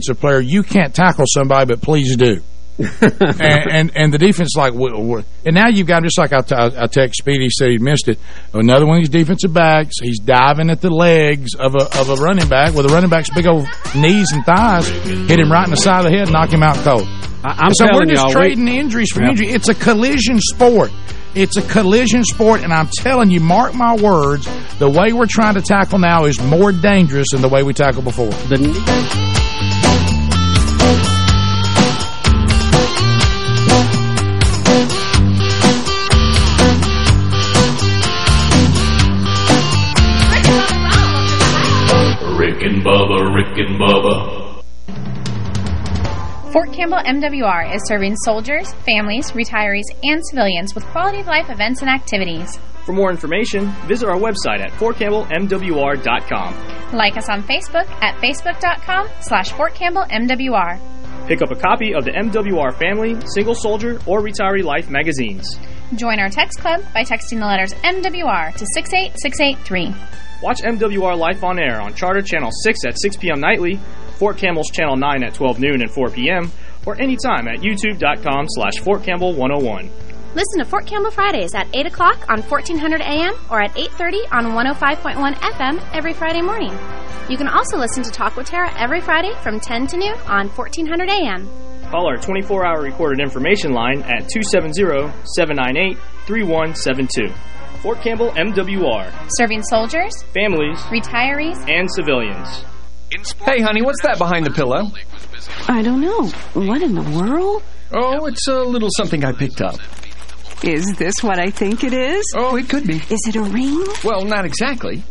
defensive player, you can't tackle somebody, but please do. and, and, and the defense like and now you've got just like I, I, I text Speedy said he missed it. Another one of these defensive backs he's diving at the legs of a of a running back with a running back's big old knees and thighs hit him right in the side of the head knock him out cold. I, am so we're just trading injuries for injury. It's a collision sport. It's a collision sport, and I'm telling you, mark my words, the way we're trying to tackle now is more dangerous than the way we tackled before. The and Bubba, Rick and Bubba. Fort Campbell MWR is serving soldiers, families, retirees, and civilians with quality of life events and activities. For more information, visit our website at fortcampbellmwr.com. Like us on Facebook at facebook.com slash fortcampbellmwr. Pick up a copy of the MWR Family, Single Soldier, or Retiree Life magazines. Join our text club by texting the letters MWR to 68683. Watch MWR Life on Air on Charter Channel 6 at 6 p.m. nightly Fort Campbell's Channel 9 at 12 noon and 4 p.m., or anytime at youtube.com slash Fort Campbell 101. Listen to Fort Campbell Fridays at 8 o'clock on 1400 AM or at 8.30 on 105.1 FM every Friday morning. You can also listen to Talk with Tara every Friday from 10 to noon on 1400 AM. Call our 24-hour recorded information line at 270-798-3172. Fort Campbell MWR. Serving soldiers, families, retirees, and civilians. Hey, honey, what's that behind the pillow? I don't know. What in the world? Oh, it's a little something I picked up. Is this what I think it is? Oh, it could be. Is it a ring? Well, not exactly.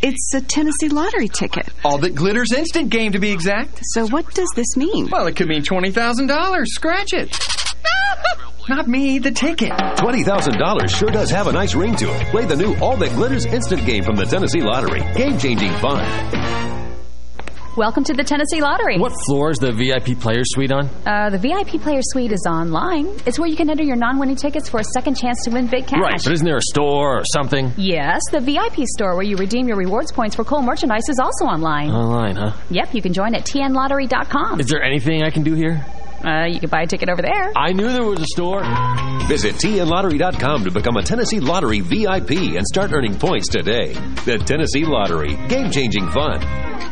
It's a Tennessee lottery ticket. All that glitters instant game, to be exact. So what does this mean? Well, it could mean $20,000. Scratch it. Not me, the ticket. $20,000 sure does have a nice ring to it. Play the new All That Glitters instant game from the Tennessee Lottery. Game-changing fun. Welcome to the Tennessee Lottery. What floor is the VIP Player Suite on? Uh, the VIP Player Suite is online. It's where you can enter your non-winning tickets for a second chance to win big cash. Right, but isn't there a store or something? Yes, the VIP store where you redeem your rewards points for cool merchandise is also online. Online, huh? Yep, you can join at tnlottery.com. Is there anything I can do here? Uh, you can buy a ticket over there. I knew there was a store. Visit tnlottery.com to become a Tennessee Lottery VIP and start earning points today. The Tennessee Lottery. Game-changing fun.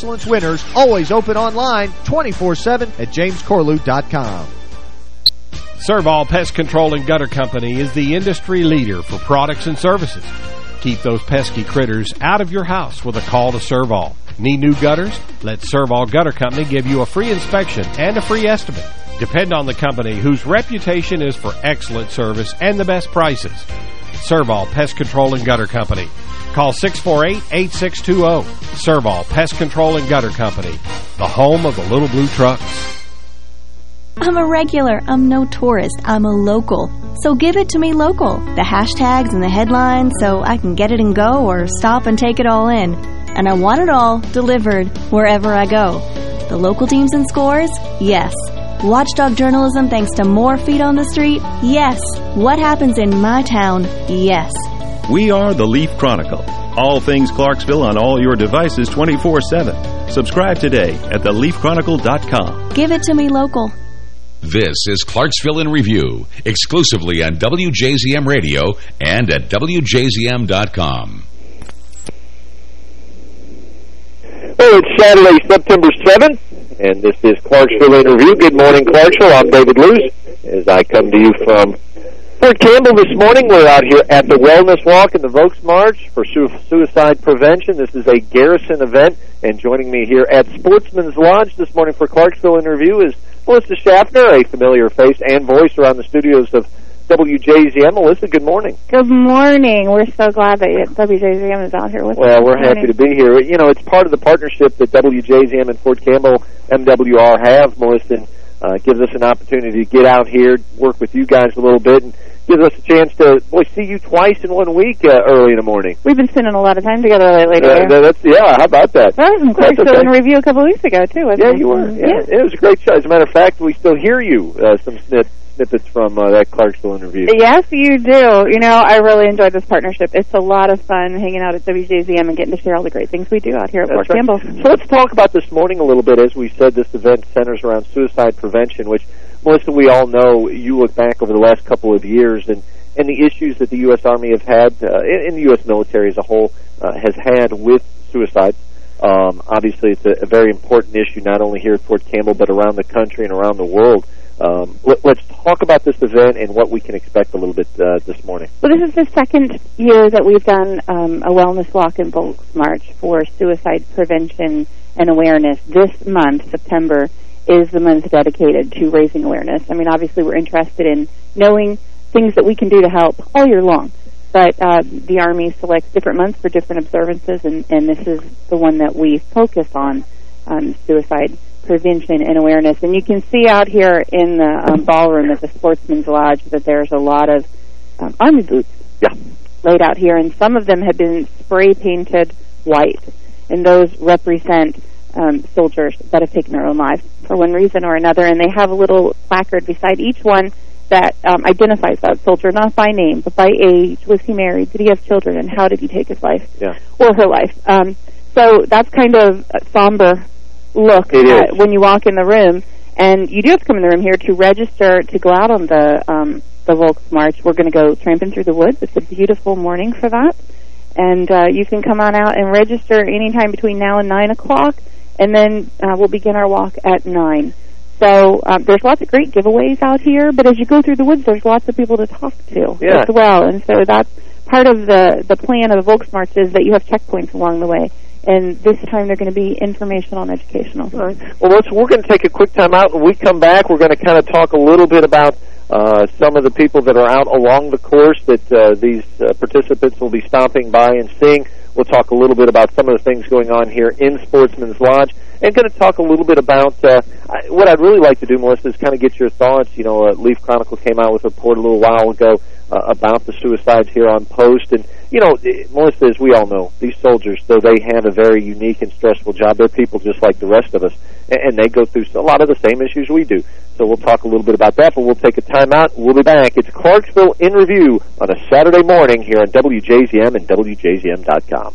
Excellence winners, always open online 24-7 at jamescorlew.com. Servall Pest Control and Gutter Company is the industry leader for products and services. Keep those pesky critters out of your house with a call to Servall. Need new gutters? Let Servall Gutter Company give you a free inspection and a free estimate. Depend on the company whose reputation is for excellent service and the best prices. Servall Pest Control and Gutter Company. Call 648-8620. Servall Pest Control and Gutter Company, the home of the little blue trucks. I'm a regular. I'm no tourist. I'm a local. So give it to me local. The hashtags and the headlines so I can get it and go or stop and take it all in. And I want it all delivered wherever I go. The local teams and scores? Yes. Watchdog journalism thanks to more feet on the street? Yes. What happens in my town? Yes. We are the Leaf Chronicle. All things Clarksville on all your devices 24-7. Subscribe today at theleafchronicle.com. Give it to me local. This is Clarksville in Review, exclusively on WJZM Radio and at WJZM.com. Well, it's Saturday, September 7th, and this is Clarksville in Review. Good morning, Clarksville. I'm David Luce as I come to you from Fort Campbell this morning. We're out here at the Wellness Walk and the Volks March for su suicide prevention. This is a Garrison event, and joining me here at Sportsman's Lodge this morning for Clarksville Interview is Melissa Schaffner, a familiar face and voice around the studios of WJZM. Melissa, good morning. Good morning. We're so glad that WJZM is out here with Well, us. Well, we're happy to be here. You know, it's part of the partnership that WJZM and Fort Campbell MWR have, Melissa, and uh, gives us an opportunity to get out here, work with you guys a little bit, and gives us a chance to, boy, see you twice in one week uh, early in the morning. We've been spending a lot of time together lately. Uh, dear. that's, yeah, how about that? That was That's Clarksville okay. in review a couple of weeks ago, too, wasn't Yeah, you were. Yeah. It was a great show. As a matter of fact, we still hear you, uh, some snip, snippets from uh, that Clarksville interview. Yes, you do. You know, I really enjoyed this partnership. It's a lot of fun hanging out at WJZM and getting to share all the great things we do out here at That's Fort right. Campbell. So let's talk about this morning a little bit. As we said, this event centers around suicide prevention, which, Melissa, we all know you look back over the last couple of years and, and the issues that the U.S. Army have had, uh, and the U.S. military as a whole, uh, has had with suicide. Um, obviously, it's a, a very important issue, not only here at Fort Campbell, but around the country and around the world. Um, let, let's talk about this event and what we can expect a little bit uh, this morning. Well, this is the second year that we've done um, a wellness walk and Volks March for suicide prevention and awareness. This month, September, is the month dedicated to raising awareness. I mean, obviously, we're interested in knowing things that we can do to help all year long. But uh, the Army selects different months for different observances, and, and this is the one that we focus on, um, suicide prevention and awareness. And you can see out here in the um, ballroom at the Sportsman's Lodge that there's a lot of um, Army boots yeah. laid out here, and some of them have been spray painted white, and those represent um, soldiers that have taken their own lives for one reason or another, and they have a little placard beside each one that um, identifies that soldier, not by name, but by age. Was he married? Did he have children? And how did he take his life Yeah. or her life? Um, so that's kind of a somber look It at is. when you walk in the room. And you do have to come in the room here to register to go out on the um, the Volks March. We're going to go tramping through the woods. It's a beautiful morning for that. And uh, you can come on out and register anytime between now and 9 o'clock. And then uh, we'll begin our walk at 9. So um, there's lots of great giveaways out here. But as you go through the woods, there's lots of people to talk to Yeah. as well. And so that's part of the, the plan of the Volks March is that you have checkpoints along the way. And this time they're going to be informational and educational. Well, let's, we're going to take a quick time out. When we come back, we're going to kind of talk a little bit about uh, some of the people that are out along the course that uh, these uh, participants will be stopping by and seeing. We'll talk a little bit about some of the things going on here in Sportsman's Lodge and going to talk a little bit about uh, what I'd really like to do, Melissa, is kind of get your thoughts. You know, uh, Leaf Chronicle came out with a report a little while ago uh, about the suicides here on post. And, you know, Melissa, as we all know, these soldiers, though they have a very unique and stressful job, they're people just like the rest of us. And, and they go through a lot of the same issues we do. So we'll talk a little bit about that, but we'll take a time out. We'll be back. It's Clarksville in Review on a Saturday morning here on WJZM and WJZM.com.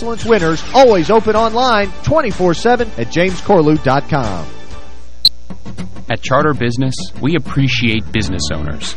Excellence winners, always open online 24-7 at jamescorlew.com. At Charter Business, we appreciate business owners.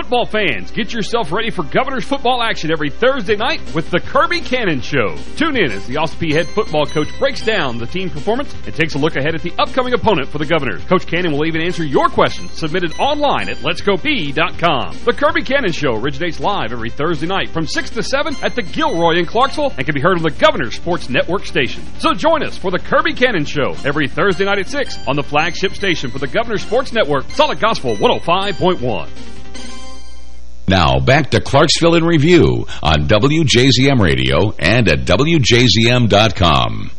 Football fans, get yourself ready for Governor's football action every Thursday night with the Kirby Cannon Show. Tune in as the Austin Peay head football coach breaks down the team performance and takes a look ahead at the upcoming opponent for the Governors. Coach Cannon will even answer your questions submitted online at letsgopeay.com. The Kirby Cannon Show originates live every Thursday night from 6 to 7 at the Gilroy in Clarksville and can be heard on the Governor Sports Network station. So join us for the Kirby Cannon Show every Thursday night at 6 on the flagship station for the Governor Sports Network, Solid Gospel 105.1. Now, back to Clarksville in Review on WJZM Radio and at WJZM.com.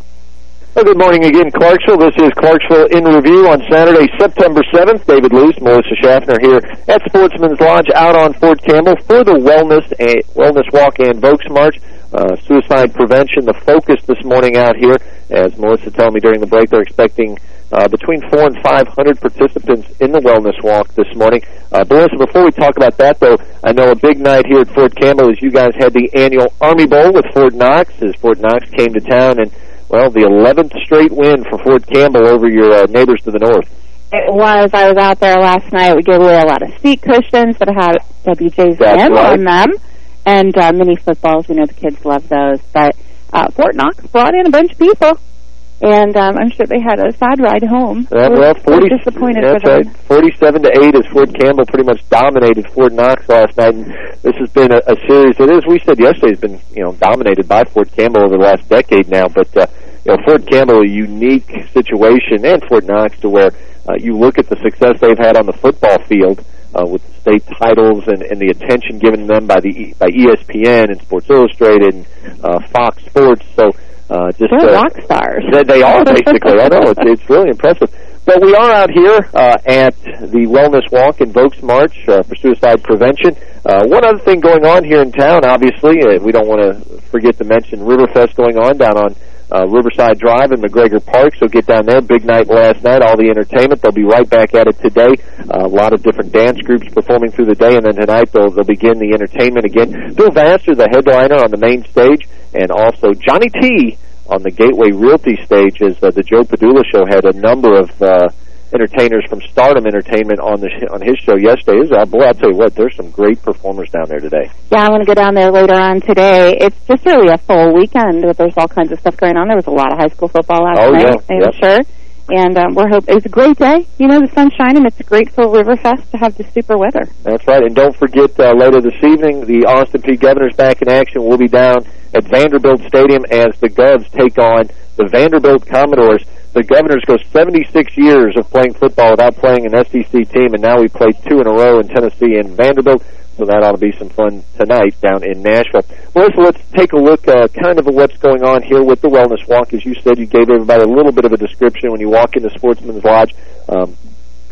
Well, good morning again, Clarksville. This is Clarksville in Review on Saturday, September 7th. David Luce, Melissa Schaffner here at Sportsman's Lodge out on Fort Campbell for the Wellness and Wellness Walk and Volks March. Uh, suicide prevention, the focus this morning out here. As Melissa told me during the break, they're expecting uh, between four and 500 participants in the Wellness Walk this morning. Uh, Melissa, before we talk about that, though, I know a big night here at Fort Campbell is you guys had the annual Army Bowl with Fort Knox as Fort Knox came to town and, well, the 11th straight win for Fort Campbell over your uh, neighbors to the north. It was. I was out there last night. We gave away a lot of seat cushions that had WJZM That's right. on them and uh, mini footballs. We know the kids love those. But uh, Fort Knox brought in a bunch of people, and um, I'm sure they had a sad ride home. Uh, well, 40, disappointed that's right. them. 47 to 8 as Fort Campbell pretty much dominated Fort Knox last night. And this has been a, a series that, as we said yesterday, has been you know dominated by Fort Campbell over the last decade now. But uh, you know, Fort Campbell, a unique situation, and Fort Knox, to where uh, you look at the success they've had on the football field uh, with the state titles and, and the attention given them by the E- by ESPN and Sports Illustrated and uh, Fox Sports. So uh, just They're uh, rock stars. They, they are basically. I know it's it's really impressive. But we are out here uh, at the Wellness Walk and Volks March uh, for suicide prevention. Uh, one other thing going on here in town, obviously, uh, we don't want to forget to mention Riverfest going on down on uh, Riverside Drive and McGregor Park. So get down there. Big night last night. All the entertainment. They'll be right back at it today. Uh, a lot of different dance groups performing through the day, and then tonight they'll they'll begin the entertainment again. Phil Vassar, the headliner on the main stage, and also Johnny T on the Gateway Realty stage as uh, the Joe Padula show had a number of uh, entertainers from Stardom Entertainment on the sh on his show yesterday. Was, uh, boy, I'll tell you what, there's some great performers down there today. Yeah, I'm going to go down there later on today. It's just really a full weekend. but There's all kinds of stuff going on. There was a lot of high school football last Oh, night, yeah, I'm sure. And um, we're hope it's a great day. You know, the sun's shining. It's great for Riverfest to have the super weather. That's right. And don't forget, uh, later this evening, the Austin Peay Governors back in action. We'll be down at Vanderbilt Stadium as the Govs take on the Vanderbilt Commodores. The Governors go 76 years of playing football without playing an SEC team, and now we play two in a row in Tennessee and Vanderbilt. So that ought to be some fun tonight down in Nashville. Melissa, let's take a look uh, kind of at what's going on here with the Wellness Walk. As you said, you gave everybody a little bit of a description when you walk into Sportsman's Lodge. Um,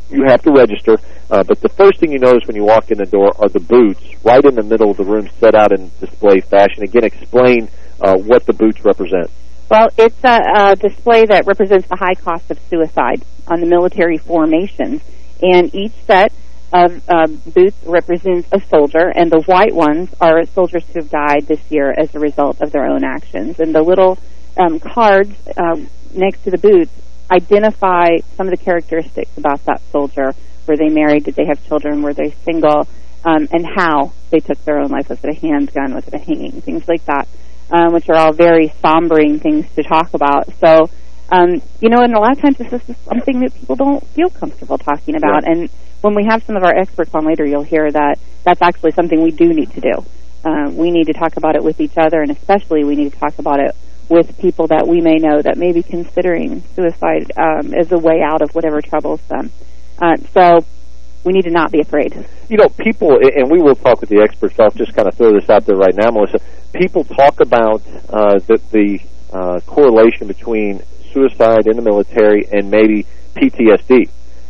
you have to register, uh, but the first thing you notice when you walk in the door are the boots right in the middle of the room set out in display fashion. Again, explain uh, what the boots represent. Well, it's a, a display that represents the high cost of suicide on the military formations, and each set of uh, boots represents a soldier, and the white ones are soldiers who have died this year as a result of their own actions. And the little um, cards um, next to the boots identify some of the characteristics about that soldier. Were they married? Did they have children? Were they single? Um, and how they took their own life. Was it a handgun? Was it a hanging? Things like that, um, which are all very sombering things to talk about. So, um, you know, and a lot of times this is just something that people don't feel comfortable talking about. Right. And when we have some of our experts on later, you'll hear that that's actually something we do need to do. Uh, we need to talk about it with each other, and especially we need to talk about it with people that we may know that may be considering suicide um, as a way out of whatever troubles them. Uh, so we need to not be afraid. You know, people, and we will talk with the experts. I'll just kind of throw this out there right now, Melissa. People talk about uh, the, the uh, correlation between suicide in the military and maybe PTSD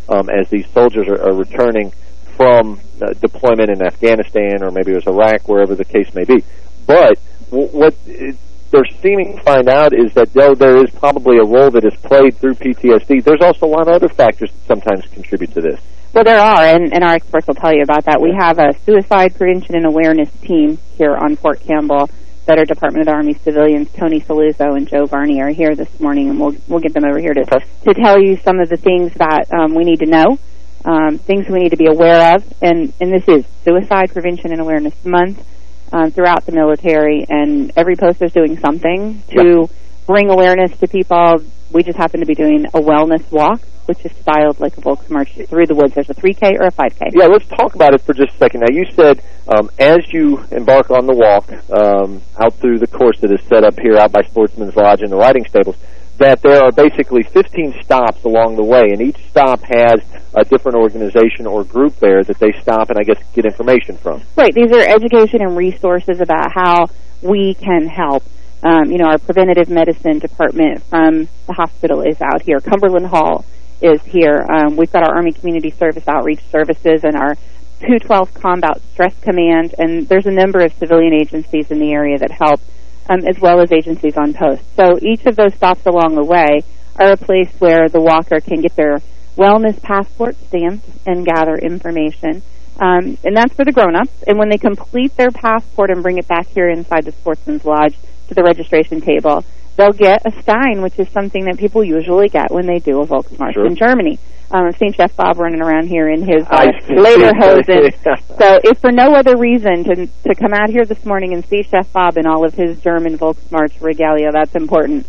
um, as these soldiers are, are returning from uh, deployment in Afghanistan or maybe it was Iraq, wherever the case may be. But what they're seeming to find out is that though there is probably a role that is played through PTSD, there's also a lot of other factors that sometimes contribute to this. Well, there are, and, and our experts will tell you about that. We have a suicide prevention and awareness team here on Fort Campbell that are Department of the Army civilians. Tony Saluzzo and Joe Varney are here this morning, and we'll we'll get them over here to to tell you some of the things that um, we need to know, um, things we need to be aware of, and and this is Suicide Prevention and Awareness Month um, throughout the military, and every post is doing something to bring awareness to people. We just happen to be doing a wellness walk which is styled like a Volks march through the woods. There's a 3K or a 5K. Yeah, let's talk about it for just a second. Now, you said um, as you embark on the walk um, out through the course that is set up here out by Sportsman's Lodge and the riding stables, that there are basically 15 stops along the way, and each stop has a different organization or group there that they stop and, I guess, get information from. Right. These are education and resources about how we can help. Um, you know, our preventative medicine department from the hospital is out here. Cumberland Hall is here. Um, we've got our Army Community Service Outreach Services and our 212 Combat Stress Command, and there's a number of civilian agencies in the area that help, um, as well as agencies on post. So each of those stops along the way are a place where the walker can get their wellness passport stamped and gather information. Um, and that's for the grown-ups. And when they complete their passport and bring it back here inside the Sportsman's Lodge to the registration table, they'll get a Stein, which is something that people usually get when they do a Volksmarch sure. in Germany. Um, I've seen Chef Bob running around here in his uh, lederhosen. so if for no other reason to to come out here this morning and see Chef Bob in all of his German Volksmarch regalia, that's important.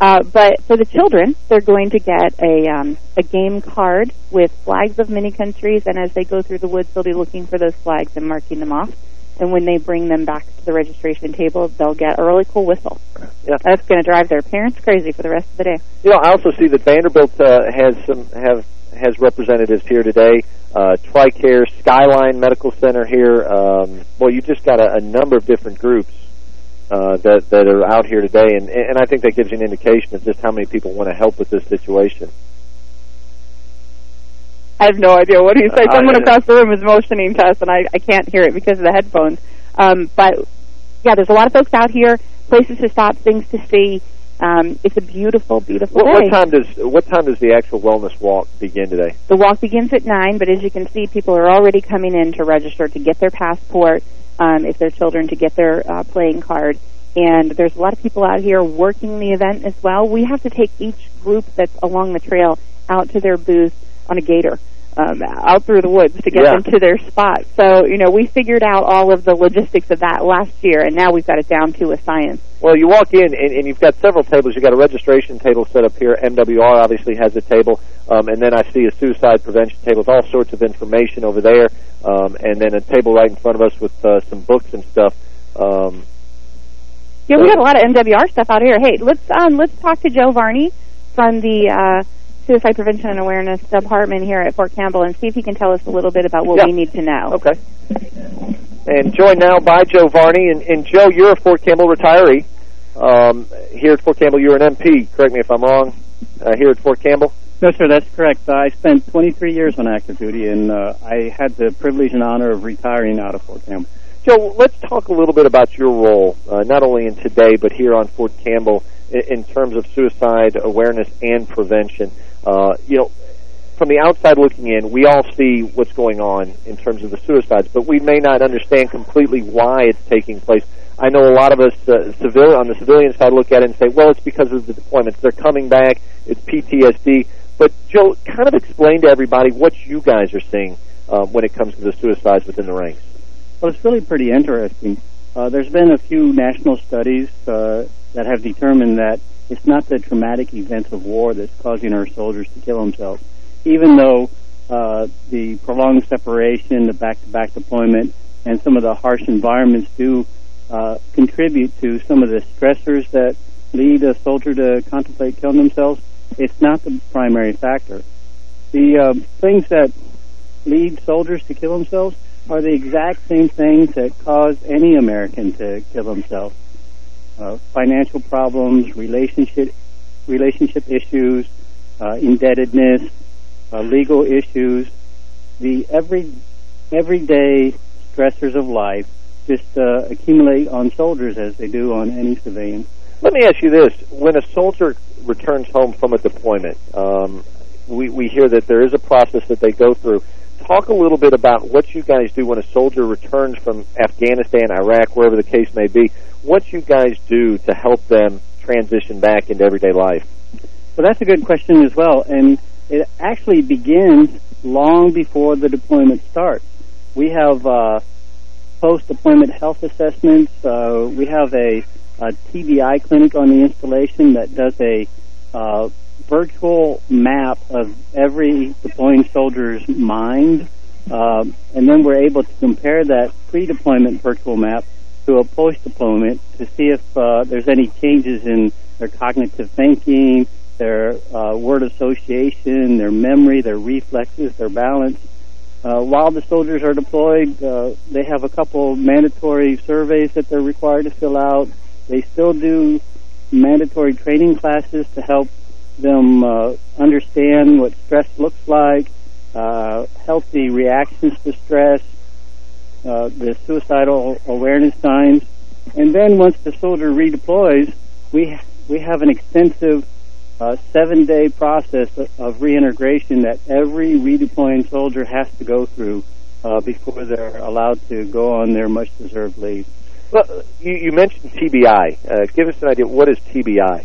Uh, but for the children, they're going to get a um, a game card with flags of many countries, and as they go through the woods, they'll be looking for those flags and marking them off and when they bring them back to the registration table, they'll get a really cool whistle. Yeah. That's going to drive their parents crazy for the rest of the day. You know, I also see that Vanderbilt uh, has some have has representatives here today. Uh, TRICARE, Skyline Medical Center here. Um, well, you just got a, a number of different groups uh, that that are out here today, and and I think that gives you an indication of just how many people want to help with this situation. I have no idea what he said. Someone across the room is motioning to us, and I, I can't hear it because of the headphones. Um, but, yeah, there's a lot of folks out here, places to stop, things to see. Um, it's a beautiful, beautiful what, day. What time does what time does the actual wellness walk begin today? The walk begins at 9, but as you can see, people are already coming in to register to get their passport, um, if they're children, to get their uh, playing card. And there's a lot of people out here working the event as well. We have to take each group that's along the trail out to their booth on a gator um, out through the woods to get yeah. them to their spot. So, you know, we figured out all of the logistics of that last year, and now we've got it down to a science. Well, you walk in, and, and you've got several tables. You've got a registration table set up here. MWR obviously has a table, um, and then I see a suicide prevention table with all sorts of information over there, um, and then a table right in front of us with uh, some books and stuff. Um, yeah, we got a lot of MWR stuff out here. Hey, let's um, let's talk to Joe Varney from the uh, Suicide Prevention and Awareness Department here at Fort Campbell and see if he can tell us a little bit about what yeah. we need to know. Okay. And joined now by Joe Varney. And, and Joe, you're a Fort Campbell retiree. Um, here at Fort Campbell, you're an MP. Correct me if I'm wrong. Uh, here at Fort Campbell? No, sir, that's correct. Uh, I spent 23 years on active duty, and uh, I had the privilege and honor of retiring out of Fort Campbell. Joe, let's talk a little bit about your role, uh, not only in today, but here on Fort Campbell in, in terms of suicide awareness and prevention. Uh, you know, from the outside looking in, we all see what's going on in terms of the suicides, but we may not understand completely why it's taking place. I know a lot of us uh, civil on the civilian side look at it and say, well, it's because of the deployments. They're coming back. It's PTSD. But, Joe, kind of explain to everybody what you guys are seeing uh, when it comes to the suicides within the ranks. Well, it's really pretty interesting. Uh, there's been a few national studies uh, that have determined that it's not the traumatic events of war that's causing our soldiers to kill themselves. Even though uh, the prolonged separation, the back-to-back deployment, and some of the harsh environments do uh, contribute to some of the stressors that lead a soldier to contemplate killing themselves. It's not the primary factor. The uh, things that lead soldiers to kill themselves are the exact same things that cause any American to kill themselves. Uh, financial problems, relationship relationship issues, uh, indebtedness, uh, legal issues, the every everyday stressors of life just uh, accumulate on soldiers as they do on any civilian. Let me ask you this: When a soldier returns home from a deployment, um, we we hear that there is a process that they go through. Talk a little bit about what you guys do when a soldier returns from Afghanistan, Iraq, wherever the case may be. What you guys do to help them transition back into everyday life? Well, that's a good question as well, and it actually begins long before the deployment starts. We have uh, post-deployment health assessments. Uh, we have a, a, TBI clinic on the installation that does a uh, virtual map of every deploying soldier's mind, uh, and then we're able to compare that pre-deployment virtual map to a post-deployment to see if uh, there's any changes in their cognitive thinking, their uh, word association, their memory, their reflexes, their balance. Uh, while the soldiers are deployed, uh, they have a couple mandatory surveys that they're required to fill out. They still do mandatory training classes to help them uh, understand what stress looks like, uh, healthy reactions to stress, uh, the suicidal awareness signs. And then once the soldier redeploys, we we have an extensive uh, seven-day process of reintegration that every redeploying soldier has to go through uh, before they're allowed to go on their much-deserved leave. Well, you, you mentioned TBI. Uh, give us an idea. What is TBI?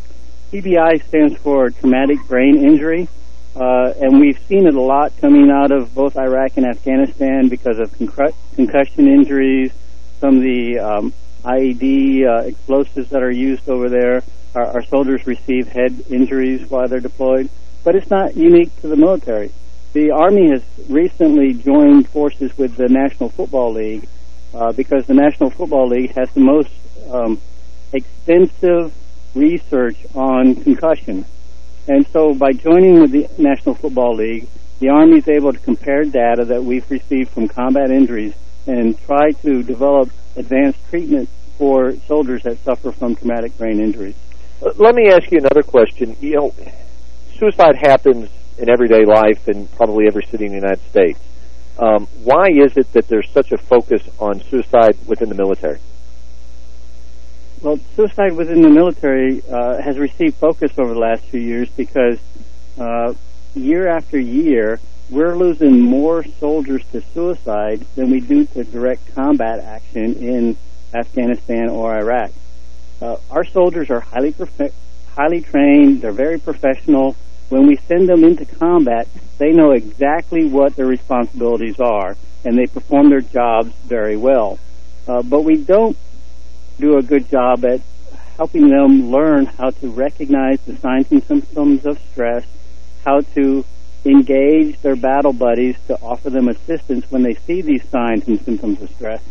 TBI stands for traumatic brain injury, uh, and we've seen it a lot coming out of both Iraq and Afghanistan because of concussion injuries, some of the um, IED uh, explosives that are used over there. Our, our soldiers receive head injuries while they're deployed, but it's not unique to the military. The Army has recently joined forces with the National Football League uh, because the National Football League has the most um, extensive research on concussion. And so by joining with the National Football League, the Army is able to compare data that we've received from combat injuries and try to develop advanced treatment for soldiers that suffer from traumatic brain injuries. Let me ask you another question. You know, suicide happens in everyday life in probably every city in the United States. Um, why is it that there's such a focus on suicide within the military? Well, suicide within the military uh, has received focus over the last few years because uh, year after year, we're losing more soldiers to suicide than we do to direct combat action in Afghanistan or Iraq. Uh, our soldiers are highly highly trained. They're very professional. When we send them into combat, they know exactly what their responsibilities are, and they perform their jobs very well. Uh, but we don't do a good job at helping them learn how to recognize the signs and symptoms of stress, how to engage their battle buddies to offer them assistance when they see these signs and symptoms of stress.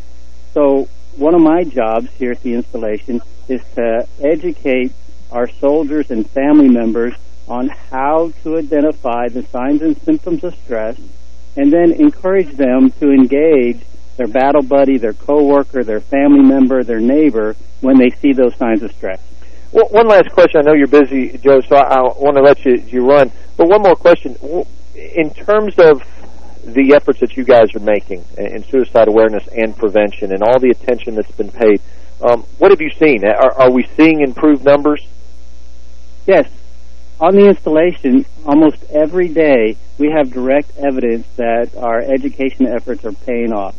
So one of my jobs here at the installation is to educate our soldiers and family members on how to identify the signs and symptoms of stress and then encourage them to engage their battle buddy, their coworker, their family member, their neighbor when they see those signs of stress. Well, one last question. I know you're busy, Joe, so I, I want to let you, you run. But one more question. In terms of the efforts that you guys are making in suicide awareness and prevention and all the attention that's been paid, um, what have you seen? Are, are we seeing improved numbers? Yes. On the installation, almost every day we have direct evidence that our education efforts are paying off.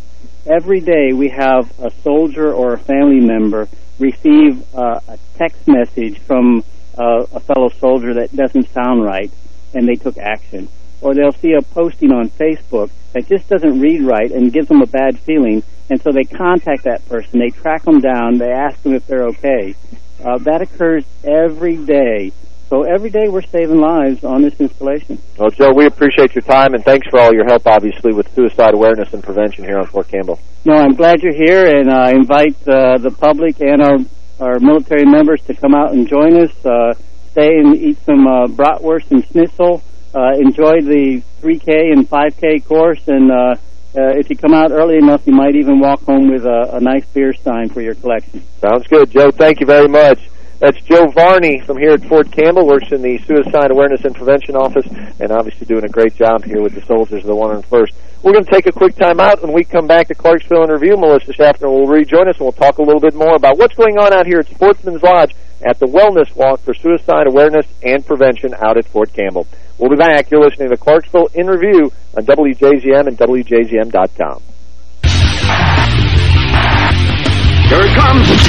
Every day we have a soldier or a family member receive uh, a text message from uh, a fellow soldier that doesn't sound right, and they took action. Or they'll see a posting on Facebook that just doesn't read right and gives them a bad feeling, and so they contact that person, they track them down, they ask them if they're okay. Uh, that occurs every day So every day we're saving lives on this installation. Well, Joe, we appreciate your time, and thanks for all your help, obviously, with suicide awareness and prevention here on Fort Campbell. No, I'm glad you're here, and I invite uh, the public and our our military members to come out and join us. Uh, stay and eat some uh, bratwurst and schnitzel. Uh, enjoy the 3K and 5K course, and uh, uh, if you come out early enough, you might even walk home with a, a nice beer stein for your collection. Sounds good, Joe. Thank you very much. That's Joe Varney from here at Fort Campbell, works in the Suicide Awareness and Prevention Office, and obviously doing a great job here with the soldiers of the 101st. We're going to take a quick time out. When we come back to Clarksville in Review, Melissa Schaffner will rejoin us, and we'll talk a little bit more about what's going on out here at Sportsman's Lodge at the Wellness Walk for Suicide Awareness and Prevention out at Fort Campbell. We'll be back. You're listening to Clarksville in Review on WJZM and WJZM.com. Here it comes.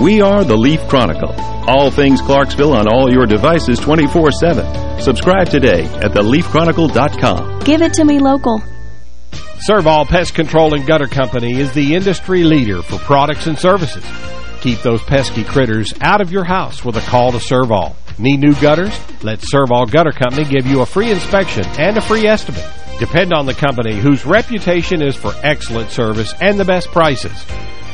We are the Leaf Chronicle. All things Clarksville on all your devices 24-7. Subscribe today at theleafchronicle.com. Give it to me local. Servall Pest Control and Gutter Company is the industry leader for products and services. Keep those pesky critters out of your house with a call to Servall. Need new gutters? Let Servall Gutter Company give you a free inspection and a free estimate. Depend on the company whose reputation is for excellent service and the best prices.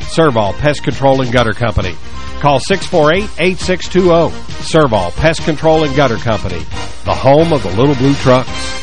Servall Pest Control and Gutter Company. Call 648-8620. Servall Pest Control and Gutter Company, the home of the little blue trucks.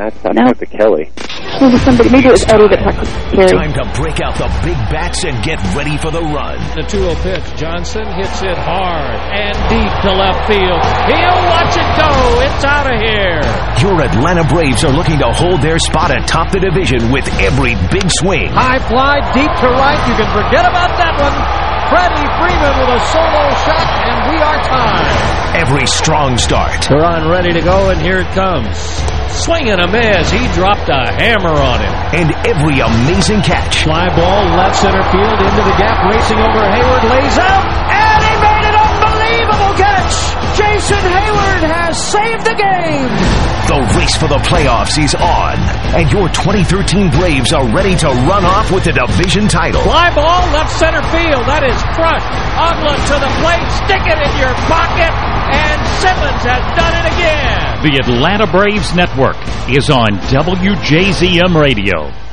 I do that, though, right? 920 I thought No. to Kelly. Maybe somebody, maybe it was Eddie that talked to Terry. Time to break out the big bats and get ready for the run. The 2-0 pitch. Johnson hits it hard and deep to left field. He'll watch it go. It's out of here. Your Atlanta Braves are looking to hold their spot atop the division with every big swing. High fly deep to right. You can forget about that one. Freddie Freeman with a solo shot, and we are tied. Every strong start. Teheran ready to go, and here it comes. Swing and a miss. He dropped a hammer on him. And every amazing catch. Fly ball left center field into the gap, racing over Heyward, lays out, double catch. Jason Heyward has saved the game. The race for the playoffs is on, and your 2013 Braves are ready to run off with the division title. Fly ball, left center field. That is crushed. Uggla to the plate. Stick it in your pocket. And Simmons has done it again. The Atlanta Braves Network is on WJZM Radio.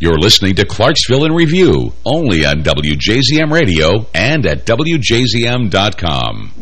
You're listening to Clarksville in Review, only on WJZM Radio and at WJZM.com.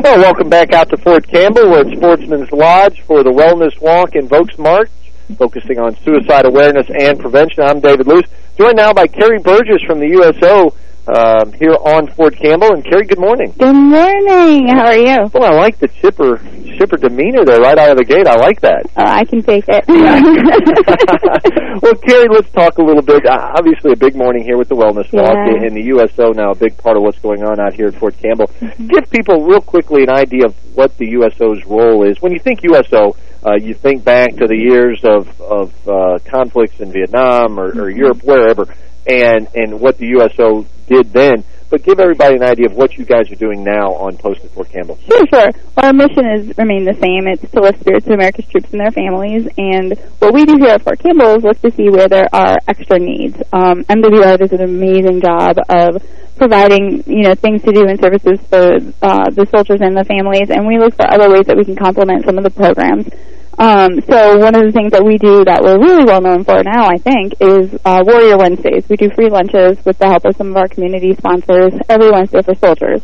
Well, welcome back out to Fort Campbell. We're at Sportsman's Lodge for the Wellness Walk and Volks March, focusing on suicide awareness and prevention. I'm David Luce, joined now by Kerry Burgess from the USO uh, here on Fort Campbell. And Carrie, good morning. Good morning. How are you? Well, I like the chipper chipper demeanor there right out of the gate. I like that. Oh, I can take it. well, Carrie, let's talk a little bit. Uh, obviously, a big morning here with the Wellness Walk Yeah. and the USO now a big part of what's going on out here at Fort Campbell. Mm-hmm. Give people real quickly an idea of what the USO's role is. When you think USO, uh, you think back to the years of of uh, conflicts in Vietnam or, or Europe, wherever, and and what the USO did then. But give everybody an idea of what you guys are doing now on post at Fort Campbell. Sure, sure. Well, our mission has remained the same. It's to lift spirits of America's troops and their families. And what we do here at Fort Campbell is look to see where there are extra needs. Um, MWR does an amazing job of providing, you know, things to do and services for uh, the soldiers and the families. And we look for other ways that we can complement some of the programs. Um, so one of the things that we do that we're really well known for now, I think, is uh, Warrior Wednesdays. We do free lunches with the help of some of our community sponsors every Wednesday for soldiers.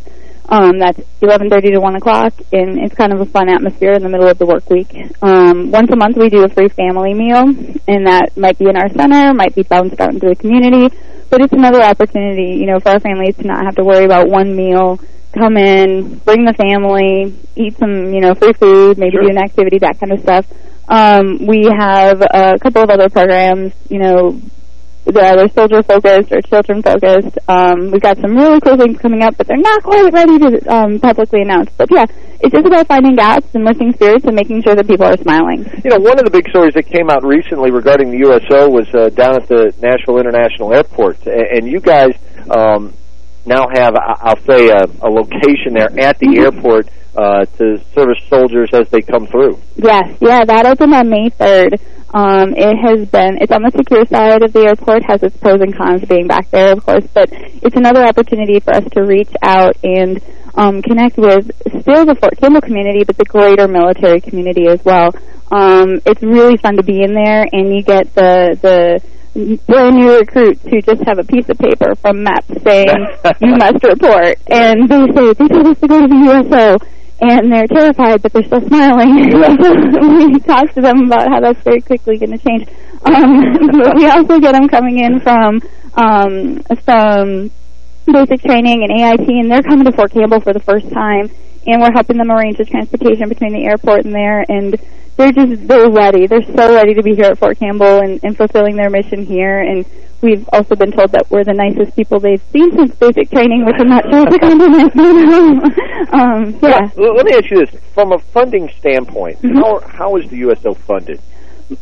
Um, that's 11.30 to 1 o'clock, and it's kind of a fun atmosphere in the middle of the work week. Um, once a month we do a free family meal, and that might be in our center, might be bounced out into the community, but it's another opportunity, you know, for our families to not have to worry about one meal, come in, bring the family, eat some, you know, free food, maybe do an activity, that kind of stuff. Um, we have a couple of other programs, you know, they're either soldier focused or children focused. Um, we've got some really cool things coming up, but they're not quite ready to um, publicly announce. But yeah, it's just about finding gaps and lifting spirits and making sure that people are smiling. You know, one of the big stories that came out recently regarding the USO was uh, down at the Nashville International Airport, and you guys um, now have, I'll say, a, a location there at the airport uh, to service soldiers as they come through. Yes, yeah, that opened on May 3rd. Um, it has been, it's on the secure side of the airport, has its pros and cons being back there, of course, but it's another opportunity for us to reach out and um, connect with still the Fort Campbell community, but the greater military community as well. Um, it's really fun to be in there, and you get the, the brand new recruits who just have a piece of paper from MEPS saying, you must report, and they say, they told us to go to the USO, and they're terrified, but they're still smiling. we talk to them about how that's very quickly going to change. Um, but we also get them coming in from um, some basic training and AIT, and they're coming to Fort Campbell for the first time, and we're helping them arrange the transportation between the airport and there, and they're just they're ready. They're so ready to be here at Fort Campbell and, and fulfilling their mission here, and we've also been told that we're the nicest people they've seen since basic training, which I'm not sure a compliment. um, yeah. Well, let me ask you this: from a funding standpoint, Mm-hmm. how how is the USO funded?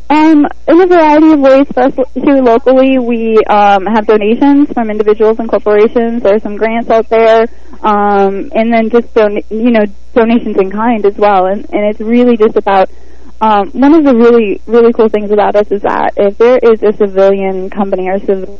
Um, in a variety of ways here locally, we um, have donations from individuals and corporations. There are some grants out there, um, and then just don- you know donations in kind as well. And, and it's really just about um, one of the really really cool things about us is that if there is a civilian company or civil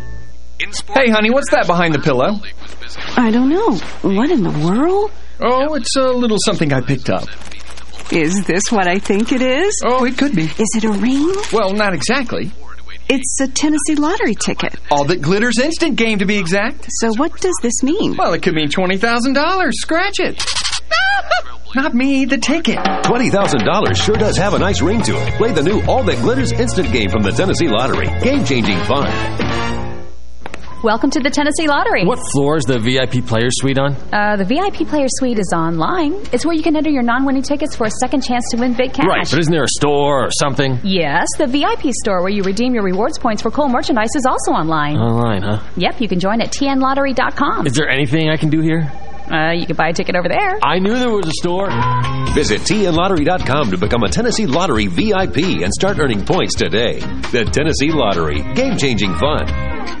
Hey, honey, what's that behind the pillow? I don't know. What in the world? Oh, it's a little something I picked up. Is this what I think it is? Oh, it could be. Is it a ring? Well, not exactly. It's a Tennessee lottery ticket. All that glitters instant game, to be exact. So what does this mean? Well, it could mean $20,000. Scratch it. Not me, the ticket. $20,000 sure does have a nice ring to it. Play the new All That Glitters instant game from the Tennessee Lottery. Game-changing fun. Welcome to the Tennessee Lottery. What floor is the VIP Player Suite on? Uh, the VIP Player Suite is online. It's where you can enter your non-winning tickets for a second chance to win big cash. Right, but isn't there a store or something? Yes, the VIP store where you redeem your rewards points for cool merchandise is also online. Online, huh? Yep, you can join at tnlottery.com. Is there anything I can do here? Uh, you can buy a ticket over there. I knew there was a store. Visit tnlottery.com to become a Tennessee Lottery VIP and start earning points today. The Tennessee Lottery. Game-changing fun.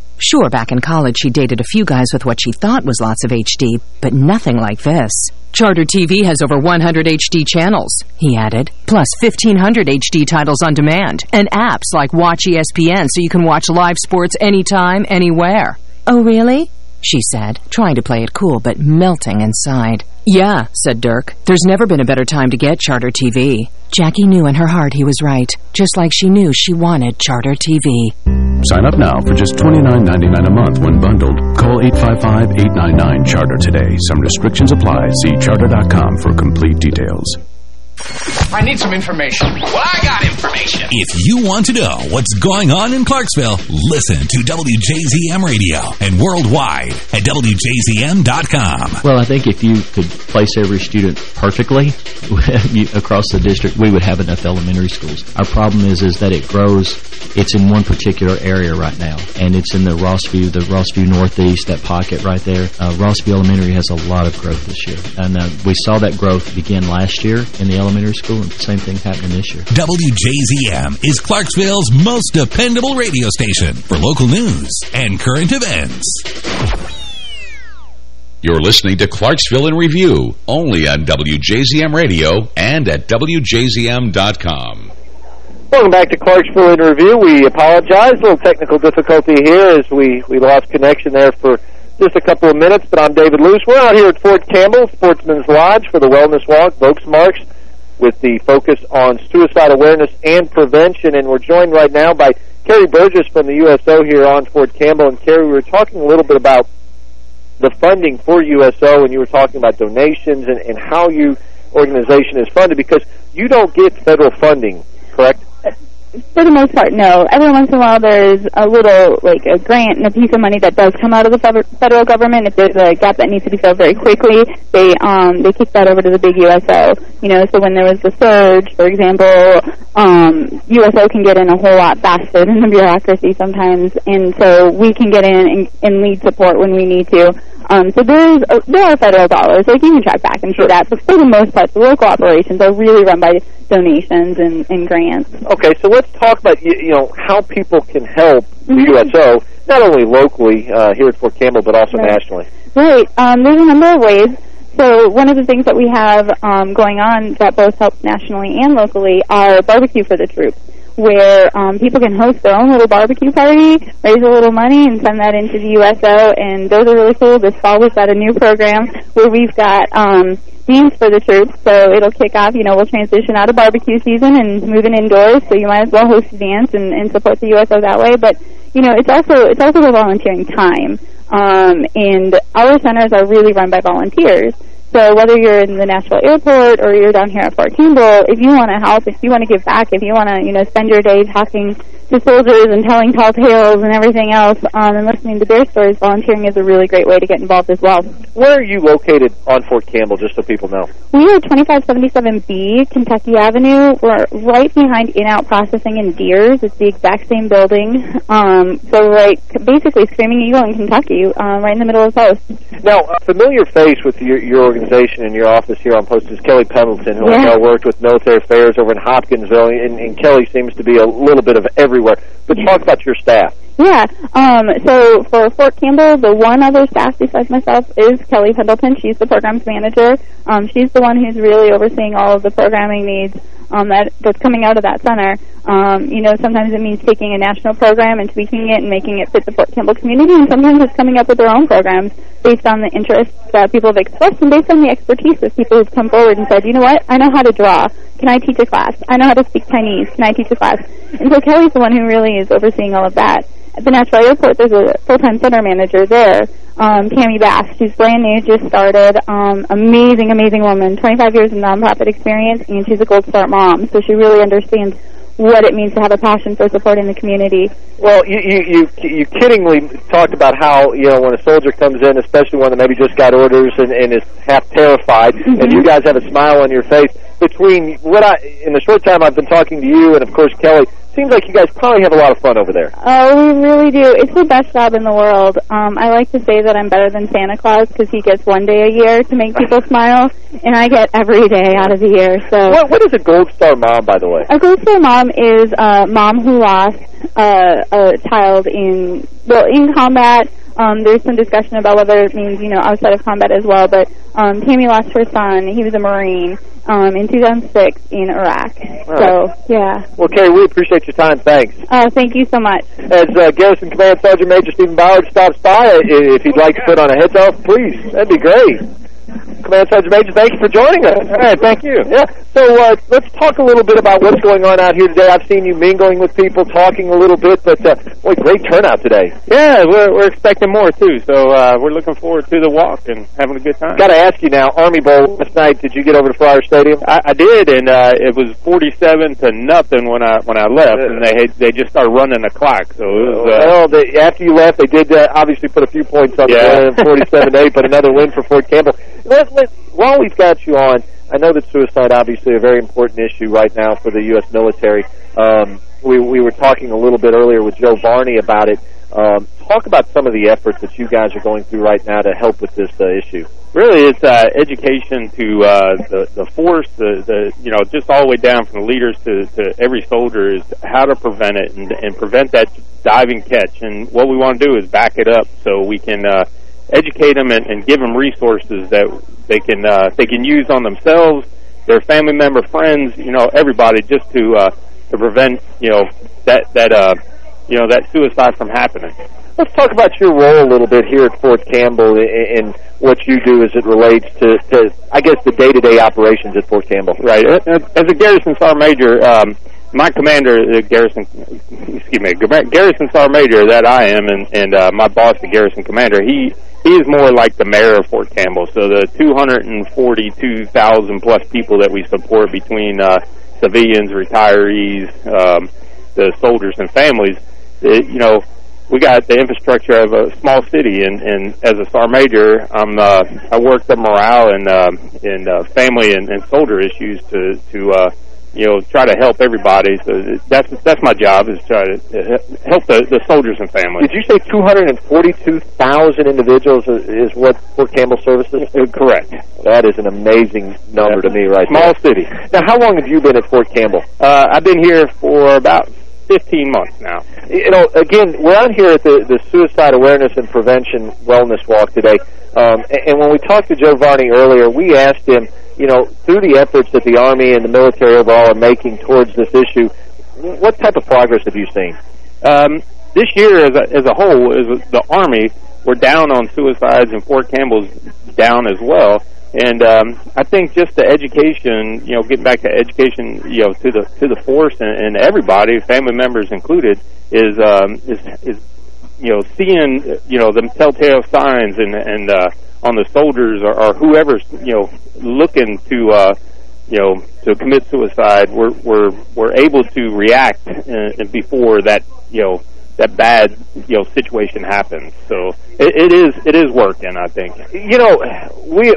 Sure, back in college she dated a few guys with what she thought was lots of HD, but nothing like this. Charter TV has over 100 HD channels, he added, plus 1,500 HD titles on demand, and apps like Watch ESPN so you can watch live sports anytime, anywhere. Oh, really? She said, trying to play it cool but melting inside. Yeah, said Dirk. There's never been a better time to get Charter TV. Jackie knew in her heart he was right, just like she knew she wanted Charter TV. Sign up now for just $29.99 a month when bundled. Call 855-899-CHARTER today. Some restrictions apply. See charter.com for complete details. I need some information. Well, I got information. If you want to know what's going on in Clarksville, listen to WJZM Radio and worldwide at WJZM.com. Well, I think if you could place every student perfectly across the district, we would have enough elementary schools. Our problem is is that it grows. It's in one particular area right now, and it's in the Rossview, the Rossview Northeast, that pocket right there. Uh, Rossview Elementary has a lot of growth this year, and uh, we saw that growth begin last year in the elementary school, and the same thing happening this year. WJZM is Clarksville's most dependable radio station for local news and current events. You're listening to Clarksville in Review, only on WJZM Radio and at WJZM.com. Welcome back to Clarksville in Review. We apologize. A little technical difficulty here as we, we lost connection there for just a couple of minutes, but I'm David Luce. We're out here at Fort Campbell, Sportsman's Lodge, for the Wellness Walk, Volksmarks. With the focus on suicide awareness and prevention. And we're joined right now by Kerry Burgess from the USO here on Fort Campbell. And Kerry, we were talking a little bit about the funding for USO, and you were talking about donations and, and how your organization is funded because you don't get federal funding, correct? For the most part, no. Every once in a while, there's a little, like, a grant and a piece of money that does come out of the federal government. If there's a gap that needs to be filled very quickly, they um they kick that over to the big USO. You know, so when there was the surge, for example, um USO can get in a whole lot faster than the bureaucracy sometimes, and so we can get in and, and lead support when we need to. Um, so there's uh, there are federal dollars. Like you can track back and see that. But for the most part, the local operations are really run by donations and, and grants. Okay, so let's talk about you, you know how people can help the Mhm. USO, not only locally uh, here at Fort Campbell, but also Right. nationally. Right. Um, there's a number of ways. So one of the things that we have um, going on that both helps nationally and locally are barbecue for the troops, where um, people can host their own little barbecue party, raise a little money, and send that into the USO. And those are really cool. This fall we've got a new program where we've got um, themes for the troops. So it'll kick off. You know, we'll transition out of barbecue season and moving indoors. So you might as well host a dance and, and support the USO that way. But you know, it's also it's also the volunteering time. Um, and our centers are really run by volunteers. So whether you're in the Nashville airport or you're down here at Fort Campbell, if you want to help, if you want to give back, if you want to, you know, spend your day talking to soldiers and telling tall tales and everything else, um, and listening to their stories, volunteering is a really great way to get involved as well. Where are you located on Fort Campbell, just so people know? We are 2577B, Kentucky Avenue. We're right behind In-Out Processing and DEERS. It's the exact same building. Um, so right, basically Screaming Eagle in Kentucky, um, right in the middle of post. Now, a familiar face with your, your organization and your office here on post is Kelly Pendleton, who I know worked with military affairs over in Hopkinsville, and, and Kelly seems to be a little bit of everywhere. But talk about your staff. Yeah. Um, so for Fort Campbell, the one other staff besides myself is Kelly Pendleton. She's the programs manager. Um, she's the one who's really overseeing all of the programming needs um, that that's coming out of that center. Um, you know, sometimes it means taking a national program and tweaking it and making it fit the Fort Campbell community, and sometimes it's coming up with their own programs based on the interests that people have expressed and based on the expertise of people who've come forward and said, you know what, I know how to draw. Can I teach a class? I know how to speak Chinese. Can I teach a class? And so Kelly's the one who really is overseeing all of that. At the Nashville Airport, there's a full-time center manager there, um, Tammy Bass. She's brand new, just started. Um, amazing, amazing woman. 25 years of nonprofit experience, and she's a Gold Star mom, so she really understands what it means to have a passion for supporting the community. Well, you, you you you kiddingly talked about how you know when a soldier comes in, especially one that maybe just got orders and, and is half terrified, and you guys have a smile on your face. Between what I in the short time I've been talking to you, and of course Kelly, seems like you guys probably have a lot of fun over there. Oh, we really do. It's the best job in the world. Um, I like to say that I'm better than Santa Claus because he gets one day a year to make people smile, and I get every day out of the year. So. What what is a Gold Star mom, by the way? A Gold Star mom is a mom who lost uh, a child in well in combat. Um, there's some discussion about whether it means you know outside of combat as well. But um, Tammy lost her son. He was a Marine um, in 2006 in Iraq. All so yeah. Well, Kerry, we appreciate your time. Thanks. Uh, thank you so much. As uh, Garrison Command Sergeant Major Stephen Ballard stops by, if he'd like to put on a heads off, please, that'd be great. Command Sergeant Major, thank you for joining us. All right, thank you. Yeah. So uh, let's talk a little bit about what's going on out here today. I've seen you mingling with people, talking a little bit, but uh, boy, great turnout today. Yeah, we're we're expecting more too, so uh, we're looking forward to the walk and having a good time. Got to ask you now, Army Bowl last night. Did you get over to Flyer Stadium? I, I did, and uh, it was forty-seven to nothing when I when I left, and they had, they just started running the clock. So it was. Uh, well, they, after you left, they did uh, obviously put a few points on Yeah. the 47 to 8, but another win for Fort Campbell. Let, let, while we've got you on, I know that suicide obviously a very important issue right now for the U.S. military. Um, we, we were talking a little bit earlier with Joe Varney about it. Um, talk about some of the efforts that you guys are going through right now to help with this uh, issue. really, it's uh, education to uh, the the force, the the you know, just all the way down from the leaders to to every soldier is how to prevent it and and prevent that diving catch. And what we want to do is back it up so we can. Uh, educate them and, and give them resources that they can uh, they can use on themselves, their family member, friends, you know, everybody, just to uh, to prevent you know that that uh, you know that suicide from happening. Let's talk about your role a little bit here at Fort Campbell and what you do as it relates to, to I guess, the day-to-day -day operations at Fort Campbell. Right. As a Garrison Sergeant Major, um, my commander, uh, Garrison, excuse me, Garrison Sergeant Major that I am, and, and uh, my boss, the Garrison Commander, he he is more like the mayor of Fort Campbell. So the 242,000 plus people that we support between uh, civilians, retirees, um, the soldiers and families, it, you know, we got the infrastructure of a small city, and, and as a star major, I'm uh, I work the morale and uh, and uh, family and, and soldier issues to to uh, you know try to help everybody. So that's that's my job is try to help the, the soldiers and families. Did you say 242,000 individuals is what Fort Campbell services? Uh, correct. That is an amazing number to me, right Small there. city. Now, how long have you been at Fort Campbell? Uh, I've been here for about 15 months now. You know, again, we're out here at the, the Suicide Awareness and Prevention Wellness Walk today. Um, and, and when we talked to Joe Varney earlier, we asked him, you know, through the efforts that the Army and the military overall are making towards this issue, what type of progress have you seen? Um, this year, as a, as a whole, as a, the Army, we're down on suicides, and Fort Campbell's down as well. And um, I think just the education, you know, getting back to education, you know, to the to the force and, and everybody, family members included, is um, is is you know seeing you know them telltale signs and and uh, on the soldiers or, or whoever's you know looking to uh, you know to commit suicide, we're we're we're able to react uh, before that you know that bad you know situation happens. So it, it is it is working, I think. You know, we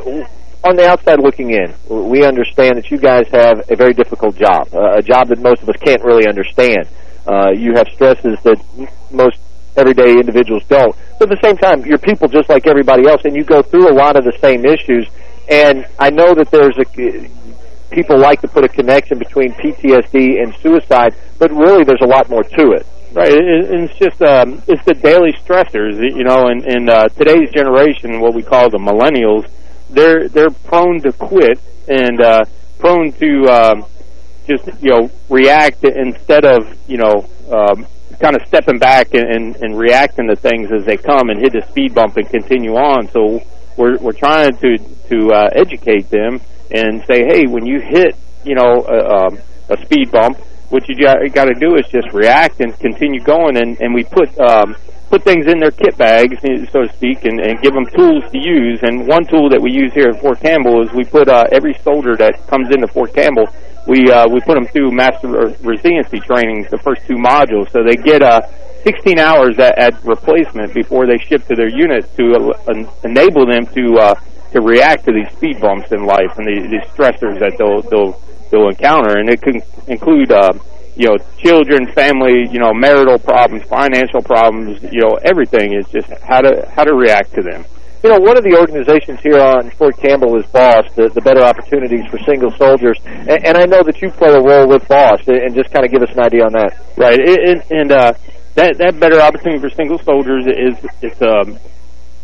on the outside looking in, we understand that you guys have a very difficult job, uh, a job that most of us can't really understand. Uh, you have stresses that most everyday individuals don't. But at the same time, you're people just like everybody else, and you go through a lot of the same issues. And I know that there's a people like to put a connection between PTSD and suicide, but really there's a lot more to it. Right, and it's just um, it's the daily stressors, you know. In, in uh, today's generation, what we call the millennials, they're they're prone to quit and uh, prone to um, just you know react instead of you know um, kind of stepping back and, and, and reacting to things as they come and hit a speed bump and continue on. So we're we're trying to to uh, educate them and say, hey, when you hit you know a, um, a speed bump, what you got, got to do is just react and continue going. And and we put um, put things in their kit bags, so to speak, and, and give them tools to use. And one tool that we use here at Fort Campbell is we put uh, every soldier that comes into Fort Campbell, we uh, we put them through master resiliency trainings, the first two modules, so they get uh, 16 hours at, at replacement before they ship to their units to uh, enable them to uh, to react to these speed bumps in life and the, these stressors that they'll they'll they'll encounter, and it can include. Uh, you know, children, family, you know, marital problems, financial problems, you know, everything is just how to how to react to them. You know, one of the organizations here on Fort Campbell is BOSS, the, the Better Opportunities for Single Soldiers, and, and I know that you play a role with BOSS, and just kind of give us an idea on that. Right, and, and uh, that that Better Opportunity for Single Soldiers is it's um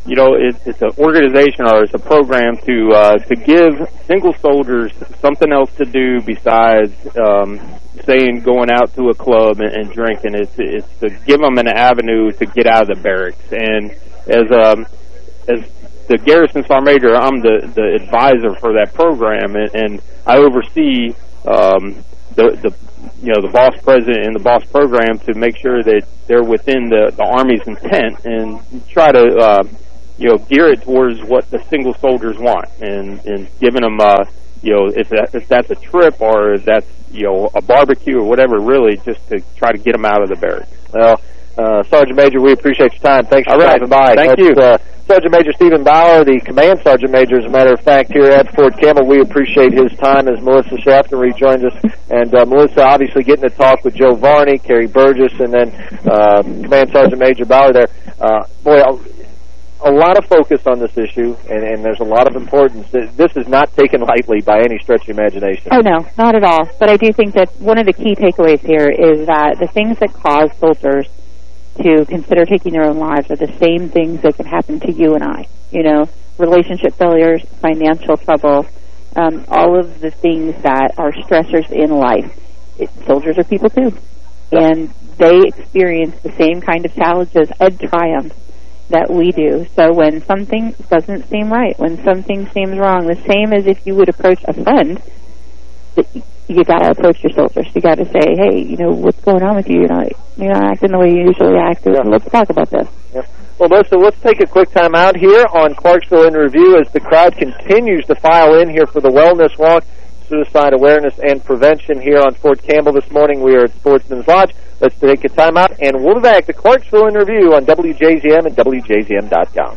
you know, it, it's an organization or it's a program to uh, to give single soldiers something else to do besides um, saying going out to a club and, and drinking. It's it's to give them an avenue to get out of the barracks. And as um, as the Garrison Sergeant Major, I'm the the advisor for that program, and, and I oversee um, the the you know the boss president and the boss program to make sure that they're within the the Army's intent and try to. Uh, you know, gear it towards what the single soldiers want, and and giving them, uh, you know, if that if that's a trip or that's you know a barbecue or whatever, really just to try to get them out of the barracks. Well, uh, Sergeant Major, we appreciate your time. Thanks for All right. stopping by. Thank That's, you. Uh, Sergeant Major Stephen Bauer, the Command Sergeant Major, as a matter of fact, here at Fort Campbell. We appreciate his time as Melissa Schaffner rejoins us. And uh, Melissa obviously getting to talk with Joe Varney, Kerry Burgess, and then uh, Command Sergeant Major Bauer there. Uh, boy, a lot of focus on this issue, and, and there's a lot of importance. This is not taken lightly by any stretch of imagination. Oh, no, not at all. But I do think that one of the key takeaways here is that the things that cause soldiers to consider taking their own lives are the same things that can happen to you and I. You know, relationship failures, financial trouble, um, all of the things that are stressors in life. It, soldiers are people too. And they experience the same kind of challenges and triumphs that we do. So when something doesn't seem right, when something seems wrong, the same as if you would approach a friend, you got to approach your soldiers. You got to say, hey, you know, what's going on with you? You're not, you're not acting the way you usually act. Yeah. Let's talk about this. Yeah. Well, Melissa, let's take a quick time out here on Clarksville in Review as the crowd continues to file in here for the Wellness Walk, Suicide Awareness and Prevention here on Fort Campbell this morning. We are at Sportsman's Lodge. Let's take a time out, and we'll be back to Clarksville in Review on WJZM and WJZM.com.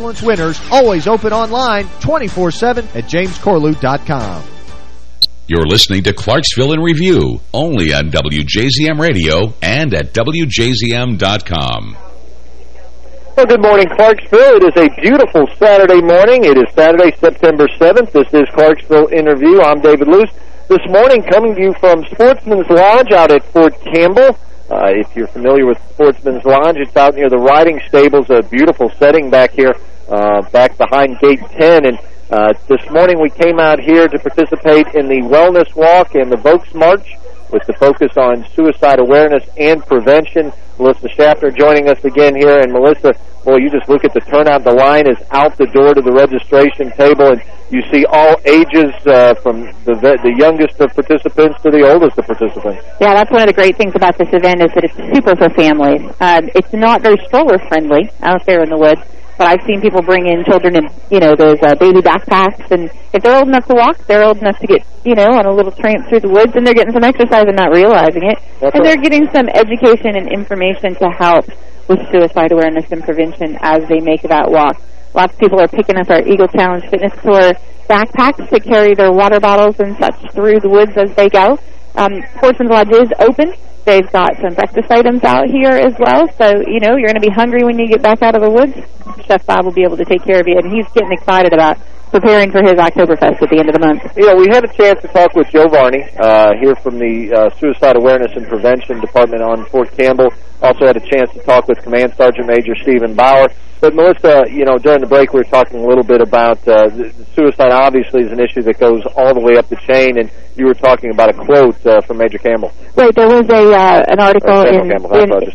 Excellence winners, always open online 24-7 at jamescorlew.com. You're listening to Clarksville in Review, only on WJZM Radio and at WJZM.com. Well, good morning, Clarksville. It is a beautiful Saturday morning. It is Saturday, September 7th. This is Clarksville in Review. I'm David Luce. This morning, coming to you from Sportsman's Lodge out at Fort Campbell. Uh, if you're familiar with Sportsman's Lodge, it's out near the riding stables, a beautiful setting back here uh, back behind Gate 10. And uh, this morning we came out here to participate in the Wellness Walk and the Volks March with the focus on suicide awareness and prevention. Melissa Schaffner joining us again here. And Melissa, boy, you just look at the turnout. The line is out the door to the registration table, and you see all ages uh, from the the youngest of participants to the oldest of participants. Yeah, that's one of the great things about this event is that it's super for families. Um, it's not very stroller friendly out there in the woods. But I've seen people bring in children in, you know, those uh, baby backpacks, and if they're old enough to walk, they're old enough to get, you know, on a little tramp through the woods, and they're getting some exercise and not realizing it. That's and right. they're getting some education and information to help with suicide awareness and prevention as they make that walk. Lots of people are picking up our Eagle Challenge Fitness Tour backpacks to carry their water bottles and such through the woods as they go. Um, Sportsman's Lodge is open. They've got some breakfast items out here as well, so, you know, you're going to be hungry when you get back out of the woods. Chef Bob will be able to take care of you, and he's getting excited about preparing for his Oktoberfest at the end of the month. Know, we had a chance to talk with Joe Varney uh, here from the uh, Suicide Awareness and Prevention Department on Fort Campbell. Also had a chance to talk with Command Sergeant Major Stephen Bauer. But Melissa, you know, during the break we were talking a little bit about uh, suicide. Obviously, is an issue that goes all the way up the chain, and you were talking about a quote uh, from Major Campbell. Right, there was a uh, an article Or in, Campbell, Campbell,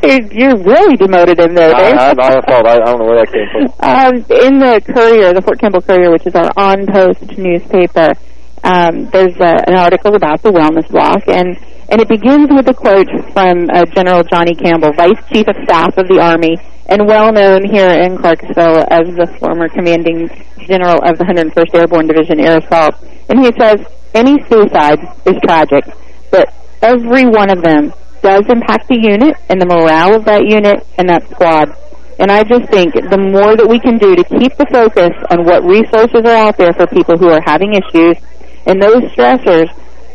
in you're really demoted in there, Dave. I, I, my fault. I, I don't know where that came from. Um, in the Courier, the Fort Campbell Courier, which is our on-post newspaper, um, there's a, an article about the wellness block, and and it begins with a quote from uh, General Johnny Campbell, Vice Chief of Staff of the Army, and well known here in Clarksville as the former commanding general of the 101st Airborne Division Air Assault. And he says, any suicide is tragic, but every one of them does impact the unit and the morale of that unit and that squad. And I just think the more that we can do to keep the focus on what resources are out there for people who are having issues and those stressors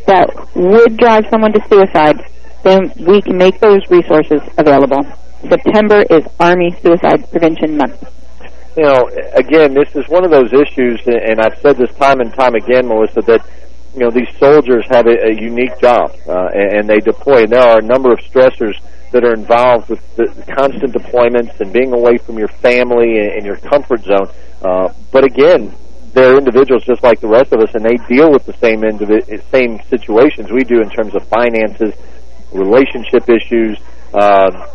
that would drive someone to suicide, then we can make those resources available. September is Army Suicide Prevention Month. you know, again, this is one of those issues, and I've said this time and time again, Melissa, that you know these soldiers have a, a unique job, uh, and, they deploy. And there are a number of stressors that are involved with the, constant deployments and being away from your family and, and your comfort zone. Uh, but again, they're individuals just like the rest of us, and they deal with the same same situations we do in terms of finances, relationship issues. Um,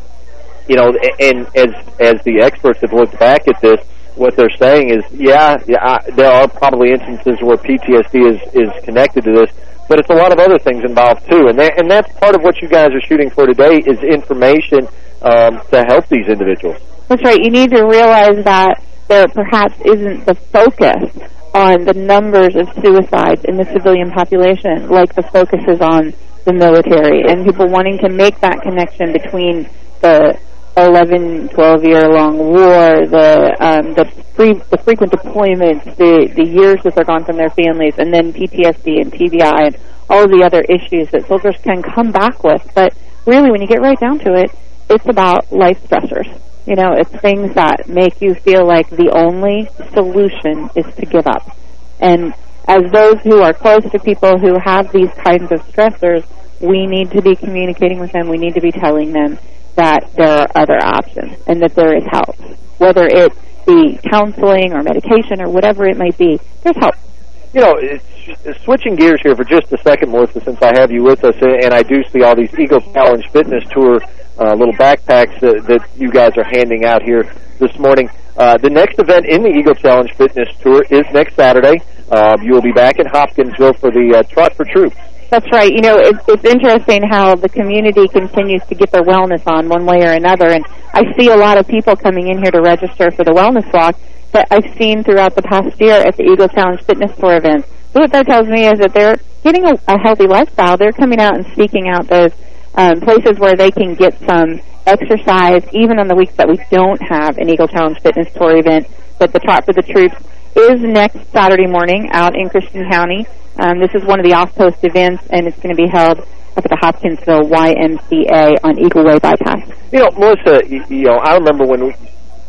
you know, and as as the experts have looked back at this, what they're saying is, yeah, yeah, I, there are probably instances where PTSD is is connected to this, but it's a lot of other things involved too, and that, and that's part of what you guys are shooting for today is information um, to help these individuals. That's right. You need to realize that there perhaps isn't the focus on the numbers of suicides in the civilian population like the focus is on the military and people wanting to make that connection between the 11, 12 year long war, the um, the, free, the frequent deployments, the the years that they're gone from their families, and then PTSD and TBI and all of the other issues that soldiers can come back with. But really, when you get right down to it, it's about life stressors. You know, it's things that make you feel like the only solution is to give up. And as those who are close to people who have these kinds of stressors, we need to be communicating with them. We need to be telling them that there are other options and that there is help. Whether it be counseling or medication or whatever it may be, there's help. You know, it's, switching gears here for just a second, Melissa, since I have you with us, and I do see all these Eagle Challenge Fitness Tour uh, little backpacks uh, that you guys are handing out here this morning. Uh, the next event in the Eagle Challenge Fitness Tour is next Saturday. Uh, you will be back in Hopkinsville for the uh, Trot for Troops. That's right. You know, it's, it's interesting how the community continues to get their wellness on one way or another. And I see a lot of people coming in here to register for the wellness walk that I've seen throughout the past year at the Eagle Challenge Fitness Tour events. So what that tells me is that they're getting a, a healthy lifestyle. They're coming out and seeking out those um, places where they can get some exercise, even on the weeks that we don't have an Eagle Challenge Fitness Tour event. But the Trot for the Troops is next Saturday morning out in Christian County. Um, this is one of the off-post events, and it's going to be held up at the Hopkinsville YMCA on Eagle Way Bypass. You know, Melissa, you, you know, I remember when we,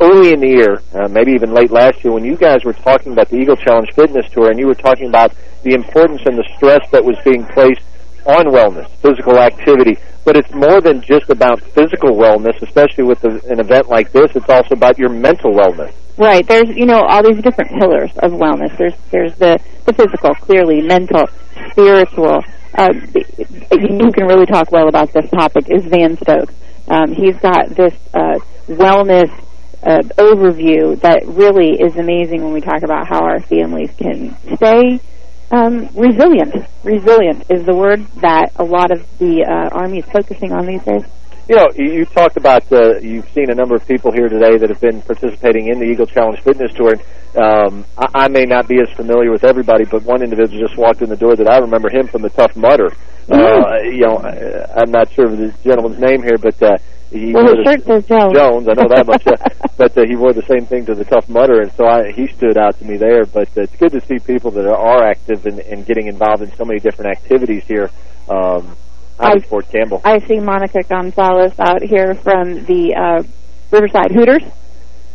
early in the year, uh, maybe even late last year, when you guys were talking about the Eagle Challenge Fitness Tour, and you were talking about the importance and the stress that was being placed on wellness, physical activity. But it's more than just about physical wellness, especially with a, an event like this. It's also about your mental wellness. Right. There's you know all these different pillars of wellness. There's there's the the physical, clearly, mental, spiritual. Uh, who can really talk well about this topic is Van Stokes. Um, he's got this uh, wellness uh, overview that really is amazing when we talk about how our families can stay um, resilient. Resilient is the word that a lot of the uh, Army is focusing on these days. You know, you talked about, uh, you've seen a number of people here today that have been participating in the Eagle Challenge Fitness Tour. Um, I, I may not be as familiar with everybody, but one individual just walked in the door that I remember him from the Tough Mudder. Uh, you know, I'm not sure of the gentleman's name here, but uh, he well, wore his shirt says Jones. Jones, I know that much. Uh, but uh, he wore the same thing to the Tough Mudder, and so I, he stood out to me there. But uh, it's good to see people that are, are active and, and getting involved in so many different activities here um, out at Fort Campbell. I see Monica Gonzalez out here from the uh, Riverside Hooters.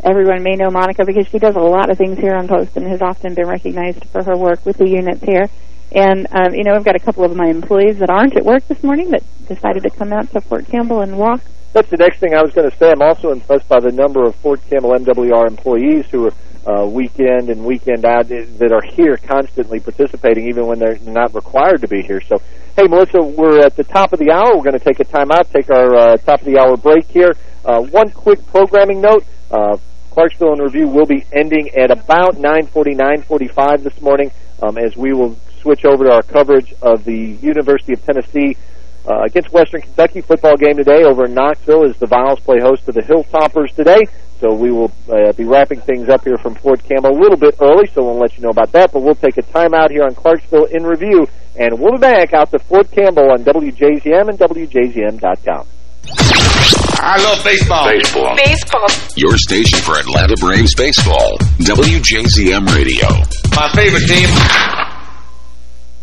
Everyone may know Monica because she does a lot of things here on post and has often been recognized for her work with the units here. And, um, you know, I've got a couple of my employees that aren't at work this morning that decided to come out to Fort Campbell and walk. That's the next thing I was going to say. I'm also impressed by the number of Fort Campbell MWR employees who are uh, weekend and weekend out that are here constantly participating, even when they're not required to be here. So, hey, Melissa, we're at the top of the hour. We're going to take a time out, take our uh, top of the hour break here. Uh, one quick programming note. Uh, Clarksville in Review will be ending at about 9.40, 9.45 this morning um, as we will switch over to our coverage of the University of Tennessee uh, against Western Kentucky football game today over in Knoxville as the Vols play host to the Hilltoppers today. So we will uh, be wrapping things up here from Fort Campbell a little bit early, so we'll let you know about that. But we'll take a time out here on Clarksville in review, and we'll be back out to Fort Campbell on WJZM and WJZM.com. I love baseball. Baseball. Baseball. Your station for Atlanta Braves baseball. WJZM Radio. My favorite team.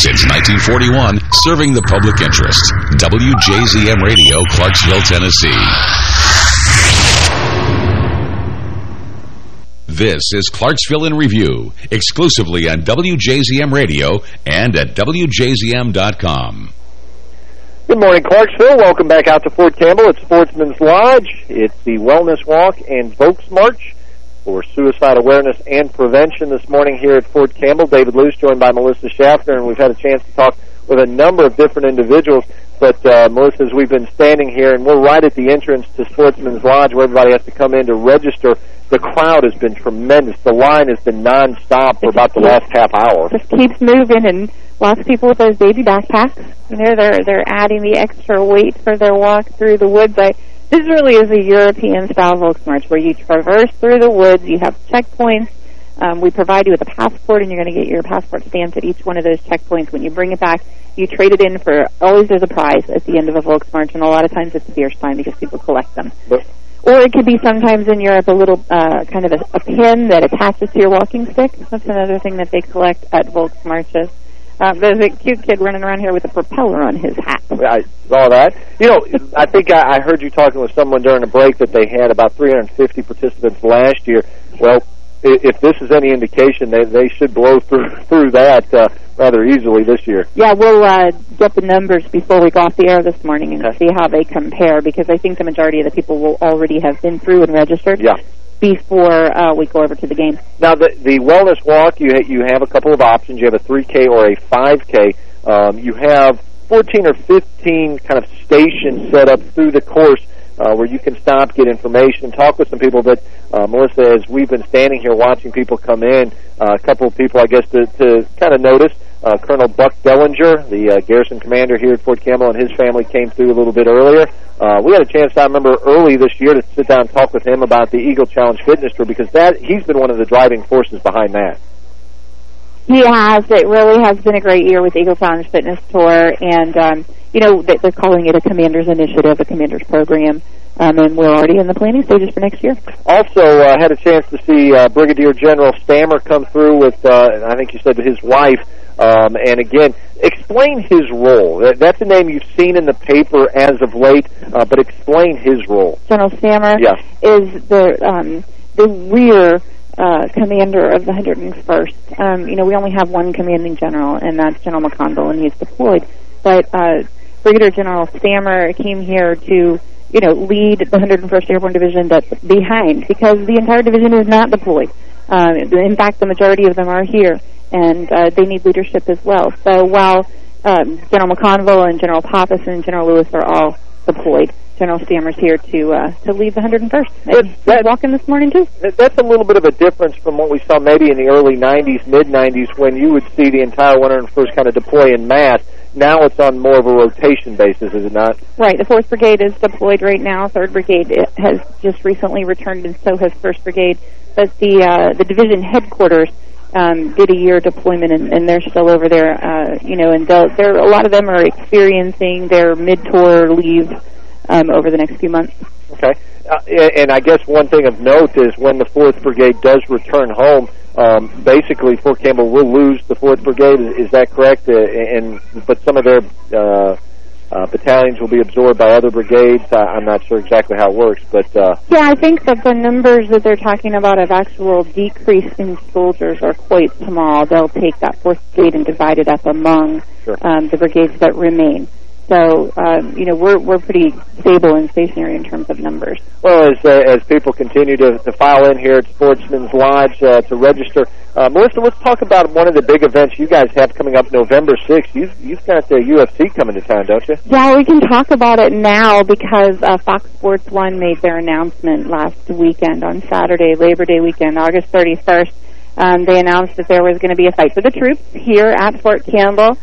Since 1941, serving the public interest. WJZM Radio, Clarksville, Tennessee. This is Clarksville in Review, exclusively on WJZM Radio and at WJZM.com. Good morning, Clarksville. Welcome back out to Fort Campbell at Sportsman's Lodge. It's the Wellness Walk and Volks March for suicide awareness and prevention this morning here at Fort Campbell. David Luce joined by Melissa Schaffner, and we've had a chance to talk with a number of different individuals. But, uh, Melissa, as we've been standing here, and we're right at the entrance to Sportsman's Lodge where everybody has to come in to register, the crowd has been tremendous. The line has been nonstop for about the last half hour. Just keeps moving, and lots of people with those baby backpacks. You know, they're they're adding the extra weight for their walk through the woods. I this really is a European-style Volksmarch where you traverse through the woods, you have checkpoints. Um, we provide you with a passport, and you're going to get your passport stamped at each one of those checkpoints. When you bring it back, you trade it in for, always there's a prize at the end of a Volksmarch, and a lot of times it's a beer stein because people collect them. But or it could be sometimes in Europe a little uh, kind of a, a pin that attaches to your walking stick. That's another thing that they collect at Volksmarches. Uh, there's a cute kid running around here with a propeller on his hat. I saw that. You know, I think I, I heard you talking with someone during a break that they had about 350 participants last year. Well, if this is any indication, they they should blow through through that uh, rather easily this year. Yeah, we'll uh, get the numbers before we go off the air this morning and see how they compare because I think the majority of the people will already have been through and registered. Yeah. Before uh, we go over to the game. Now, the the wellness walk, you ha you have a couple of options. You have a 3K or a 5K. Um, you have 14 or 15 kind of stations set up through the course uh, where you can stop, get information, and talk with some people. But uh, Melissa, as we've been standing here watching people come in, uh, a couple of people, I guess, to, to kind of notice. Uh, Colonel Buck Dellinger, the uh, garrison commander here at Fort Campbell, and his family came through a little bit earlier. Uh, we had a chance, I remember, early this year to sit down and talk with him about the Eagle Challenge Fitness Tour because that he's been one of the driving forces behind that. He has. It really has been a great year with Eagle Challenge Fitness Tour, and um, you know they're calling it a Commander's Initiative, a Commander's Program, um, and we're already in the planning stages for next year. Also, uh, had a chance to see uh, Brigadier General Stammer come through with, uh, I think you said his wife, um, and again, explain his role. That, That's a name you've seen in the paper as of late, uh, but explain his role. General Stammer yeah. is the um, the rear uh, commander of the 101st. Um, you know, we only have one commanding general, and that's General McConville, and he's deployed. But uh, Brigadier General Stammer came here to, you know, lead the 101st Airborne Division that's behind, because the entire division is not deployed. Uh, in fact, the majority of them are here, and uh, they need leadership as well. So while um, General McConville and General Pappas and General Lewis are all deployed, General Stammer's here to uh, to lead the 101st. He's that, walking this morning, too. That's a little bit of a difference from what we saw maybe in the early 90s, mid-90s, when you would see the entire 101st kind of deploy in mass. Now it's on more of a rotation basis, is it not? Right. The 4th Brigade is deployed right now. 3rd Brigade has just recently returned, and so has 1st Brigade. But the uh, the division headquarters um, did a year deployment, and, and they're still over there. Uh, you know, and they're, a lot of them are experiencing their mid-tour leave um, over the next few months. Okay. Uh, and I guess one thing of note is when the 4th Brigade does return home, um, basically Fort Campbell will lose the 4th Brigade. Is, is that correct? Uh, and But some of their uh, uh, battalions will be absorbed by other brigades. Uh, I'm not sure exactly how it works, but uh, Yeah, I think that the numbers that they're talking about of actual decrease in soldiers are quite small. They'll take that fourth brigade and divide it up among Sure. um, the brigades that remain. So, um, you know, we're we're pretty stable and stationary in terms of numbers. well, as uh, as people continue to, to file in here at Sportsman's Lodge uh, to register, uh, Melissa, let's talk about one of the big events you guys have coming up November 6th. You've you've got the UFC coming to town, don't you? Yeah, we can talk about it now because uh, Fox Sports One made their announcement last weekend on Saturday, Labor Day weekend, August 31st. Um, they announced that there was going to be a fight for the troops here at Fort Campbell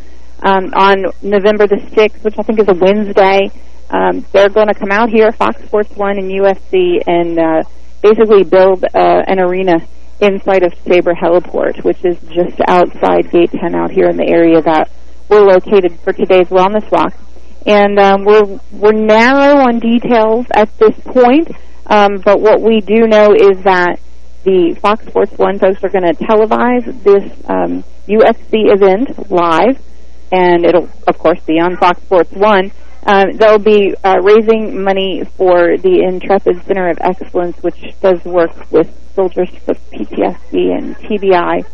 um, on November the 6th, which I think is a Wednesday. Um, they're going to come out here, Fox Sports One and UFC, and uh, basically build uh, an arena inside of Sabre Heliport, which is just outside Gate 10 out here in the area that we're located for today's Wellness Walk. And um, we're we're narrow on details at this point, um, but what we do know is that the Fox Sports One folks are going to televise this um, UFC event live, and it'll of course be on Fox Sports One. Um, they'll be uh, raising money for the Intrepid Center of Excellence, which does work with soldiers with PTSD and TBI.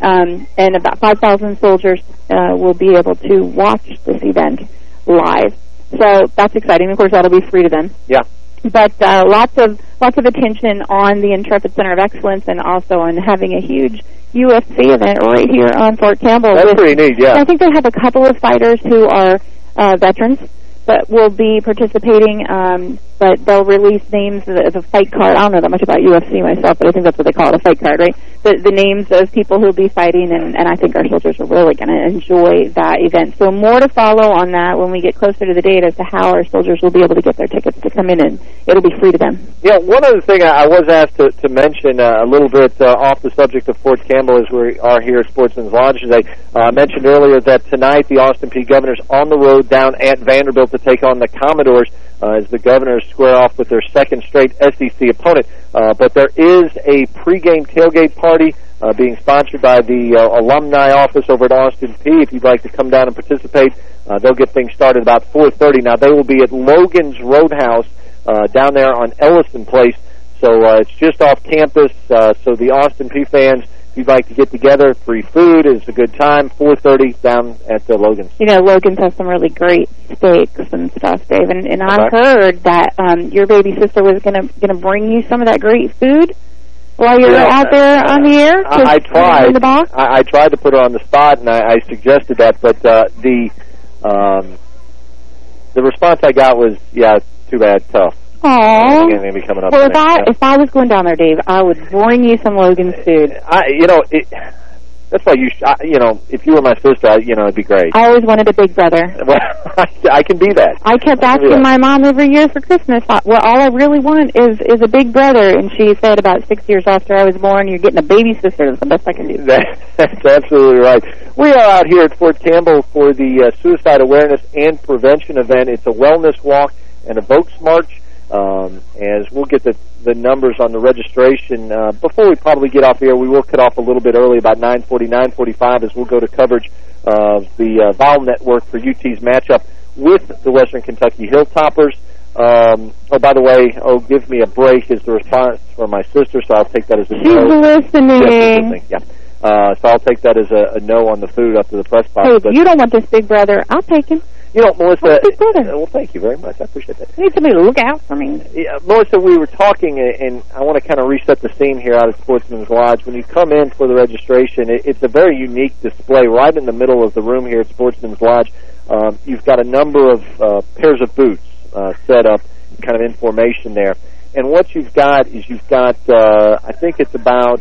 Um, and about 5,000 soldiers uh, will be able to watch this event live. So that's exciting. Of course, that'll be free to them. Yeah. But uh, lots of lots of attention on the Intrepid Center of Excellence, and also on having a huge UFC event right here on Fort Campbell. That's with- pretty neat, yeah. I think they have a couple of fighters who are uh, veterans, but will be participating. Um, but they'll release names of the, the fight card. I don't know that much about UFC myself, but I think that's what they call it, a fight card, right? The, the names of people who'll be fighting, and, and I think our soldiers are really going to enjoy that event. So more to follow on that when we get closer to the date as to how our soldiers will be able to get their tickets to come in, and it'll be free to them. Yeah, one other thing I was asked to, to mention uh, a little bit uh, off the subject of Fort Campbell as we are here at Sportsman's Lodge today. Uh, I mentioned earlier that tonight the Austin Peay. Governors on the road down at Vanderbilt to take on the Commodores uh, as the Governors square off with their second straight SEC opponent. Uh, but there is a pregame tailgate party uh, being sponsored by the uh, alumni office over at Austin Peay. If you'd like to come down and participate, uh, they'll get things started about 4.30. Now, they will be at Logan's Roadhouse uh, down there on Elliston Place. So uh, it's just off campus. Uh, so the Austin Peay fans, if you'd like to get together, free food is a good time. 4:30 down at the Logan's. You know, Logan's has some really great steaks and stuff, Dave. And, and I Okay. heard that um, your baby sister was gonna gonna bring you some of that great food while you were Yeah, out there on the air. I, I tried. the box. I, I tried to put her on the spot, and I, I suggested that, but uh, the um, the response I got was, "Yeah, too bad, tough." Aww. Again, coming up. Well, if I if I was going down there, Dave, I would bring you some Logan's food. I, you know, it, that's why you, sh I, you know, if you were my sister, I, you know, it'd be great. I always wanted a big brother. Well, I, I can be that. I kept I asking my mom every year for Christmas, well, all I really want is is a big brother. And she said about six years after I was born, you're getting a baby sister. That's the best I can do. That, that's absolutely right. We are out here at Fort Campbell for the uh, Suicide Awareness and Prevention event. It's a wellness walk and a Volks March. Um, as we'll get the, the numbers on the registration. Uh, before we probably get off air, we will cut off a little bit early, about 9.40, 9.45, as we'll go to coverage of the uh, Vol Network for UT's matchup with the Western Kentucky Hilltoppers. Um, oh, by the way, oh, give me a break is the response from my sister, so I'll take that as a She's no. listening. Yes, she's listening, yeah. Uh, so I'll take that as a, a no on the food up to the press box. Hey, but, you don't want this big brother, I'll take him. You know, Melissa, What's big brother? well, thank you very much. I appreciate that. I need somebody to look out for me. Yeah, Melissa, we were talking, and I want to kind of reset the scene here out at Sportsman's Lodge. When you come in for the registration, it's a very unique display right in the middle of the room here at Sportsman's Lodge. Um, you've got a number of uh, pairs of boots uh, set up, kind of in formation there. And what you've got is you've got, uh, I think it's about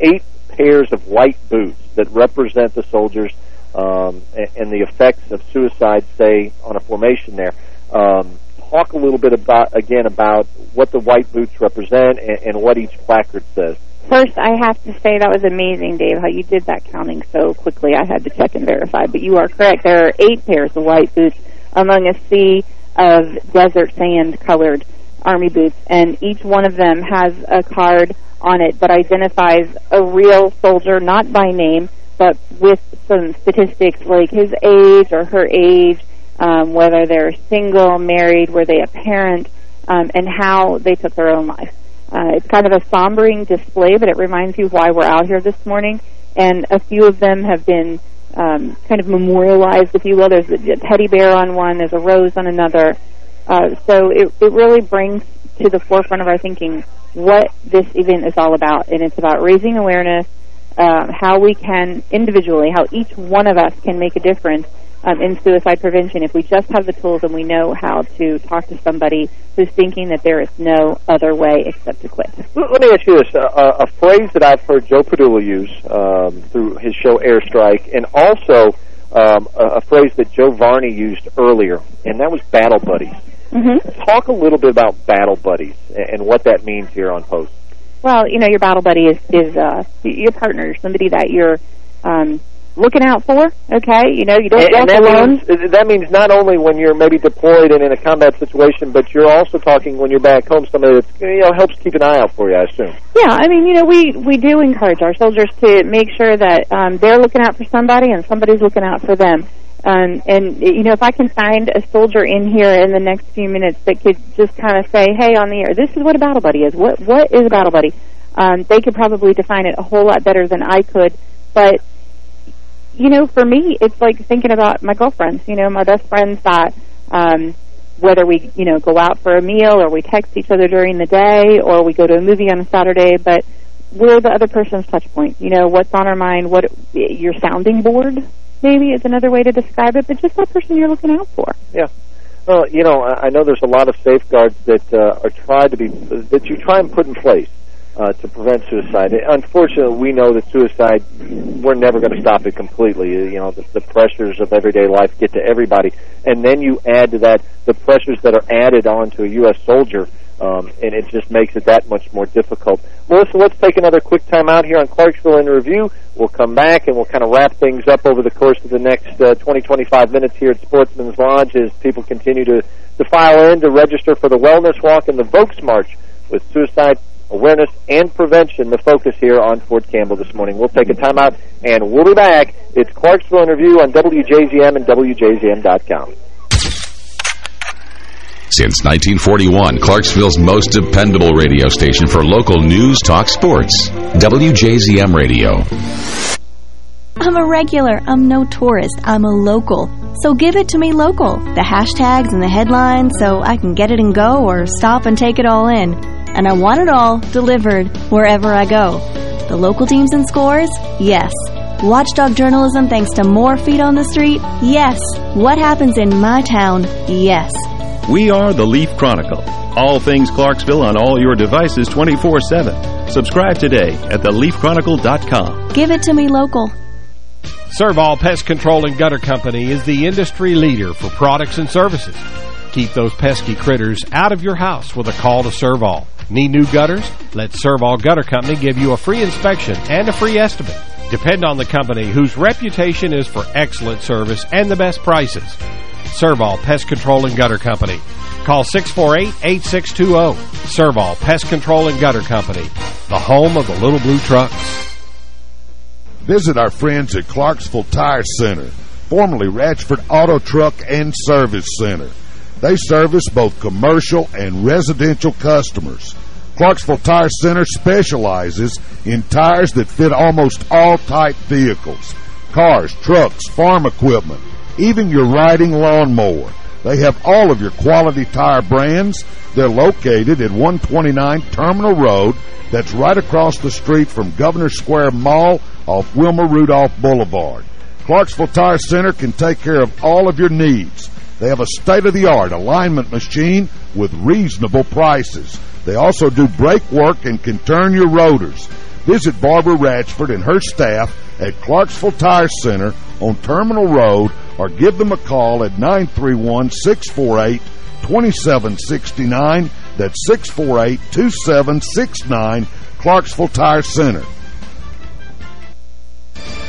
eight pairs of white boots that represent the soldiers um, and, and the effects of suicide, say, on a formation there. Um, talk a little bit about again about what the white boots represent and, and what each placard says. First, I have to say that was amazing, Dave, how you did that counting so quickly. I had to check and verify. But you are correct. There are eight pairs of white boots among a sea of desert sand colored army boots. And each one of them has a card on it that identifies a real soldier, not by name, but with some statistics like his age or her age, um, whether they're single, married, were they a parent, um, and how they took their own life. Uh, it's kind of a sombering display, but it reminds you why we're out here this morning. And a few of them have been um, kind of memorialized, if you will. There's a teddy bear on one, there's a rose on another. Uh, so it, it really brings to the forefront of our thinking what this event is all about. And it's about raising awareness, uh, how we can individually, how each one of us can make a difference um, in suicide prevention if we just have the tools and we know how to talk to somebody who's thinking that there is no other way except to quit. Let me ask you this. Uh, a phrase that I've heard Joe Padula use um, through his show Airstrike and also um, a, a phrase that Joe Varney used earlier, and that was battle buddies. Mm -hmm. Talk a little bit about battle buddies and what that means here on Post. Well, you know, your battle buddy is, is uh, your partner, somebody that you're um, looking out for, okay? You know, you don't and, walk that alone. Means, that means not only when you're maybe deployed and in a combat situation, but you're also talking when you're back home, somebody that you know helps keep an eye out for you, I assume. Yeah, I mean, you know, we, we do encourage our soldiers to make sure that um, they're looking out for somebody and somebody's looking out for them. Um, and, you know, if I can find a soldier in here in the next few minutes that could just kind of say, hey, on the air, this is what a battle buddy is. What What is a battle buddy? Um, they could probably define it a whole lot better than I could. But you know, for me, it's like thinking about my girlfriends, you know, my best friends that, um, whether we, you know, go out for a meal or we text each other during the day or we go to a movie on a Saturday, but we're the other person's touch point. You know, what's on our mind, what your sounding board maybe is another way to describe it, but just that person you're looking out for. Yeah. Well, you know, I know there's a lot of safeguards that uh, are tried to be, that you try and put in place uh, to prevent suicide. Unfortunately, we know that suicide, we're never going to stop it completely. You know, the, the pressures of everyday life get to everybody. And then you add to that the pressures that are added onto a U.S. soldier, um, and it just makes it that much more difficult. Melissa, let's take another quick time out here on Clarksville in Review. We'll come back and we'll kind of wrap things up over the course of the next uh, 20, 25 minutes here at Sportsman's Lodge as people continue to, to file in to register for the Wellness Walk and the Volks March with suicide awareness and prevention, the focus here on Fort Campbell this morning. We'll take a time out, and we'll be back. It's Clarksville in Review on WJZM and WJZM.com. Since 1941, Clarksville's most dependable radio station for local news, talk, sports. WJZM Radio. I'm a regular. I'm no tourist. I'm a local. So give it to me local. The hashtags and the headlines so I can get it and go or stop and take it all in and I want it all delivered wherever I go. The local teams and scores? Yes. Watchdog journalism thanks to more feet on the street? Yes. What happens in my town? Yes. We are the Leaf Chronicle. All things Clarksville on all your devices 24-7. Subscribe today at theleafchronicle.com. Give it to me local. Servall Pest Control and Gutter Company is the industry leader for products and services. Keep those pesky critters out of your house with a call to Servall. Need new gutters? Let Servall Gutter Company give you a free inspection and a free estimate. Depend on the company whose reputation is for excellent service and the best prices. Servall Pest Control and Gutter Company. Call 648-8620. Servall Pest Control and Gutter Company, the home of the little blue trucks. Visit our friends at Clarksville Tire Center, formerly Ratchford Auto Truck and Service Center. They service both commercial and residential customers. Clarksville Tire Center specializes in tires that fit almost all type vehicles. Cars, trucks, farm equipment, even your riding lawnmower. They have all of your quality tire brands. They're located at 129 Terminal Road. That's right across the street from Governor Square Mall off Wilma Rudolph Boulevard. Clarksville Tire Center can take care of all of your needs. They have a state-of-the-art alignment machine with reasonable prices. They also do brake work and can turn your rotors. Visit Barbara Ratchford and her staff at Clarksville Tire Center on Terminal Road or give them a call at 931-648-2769. That's 648-2769, Clarksville Tire Center.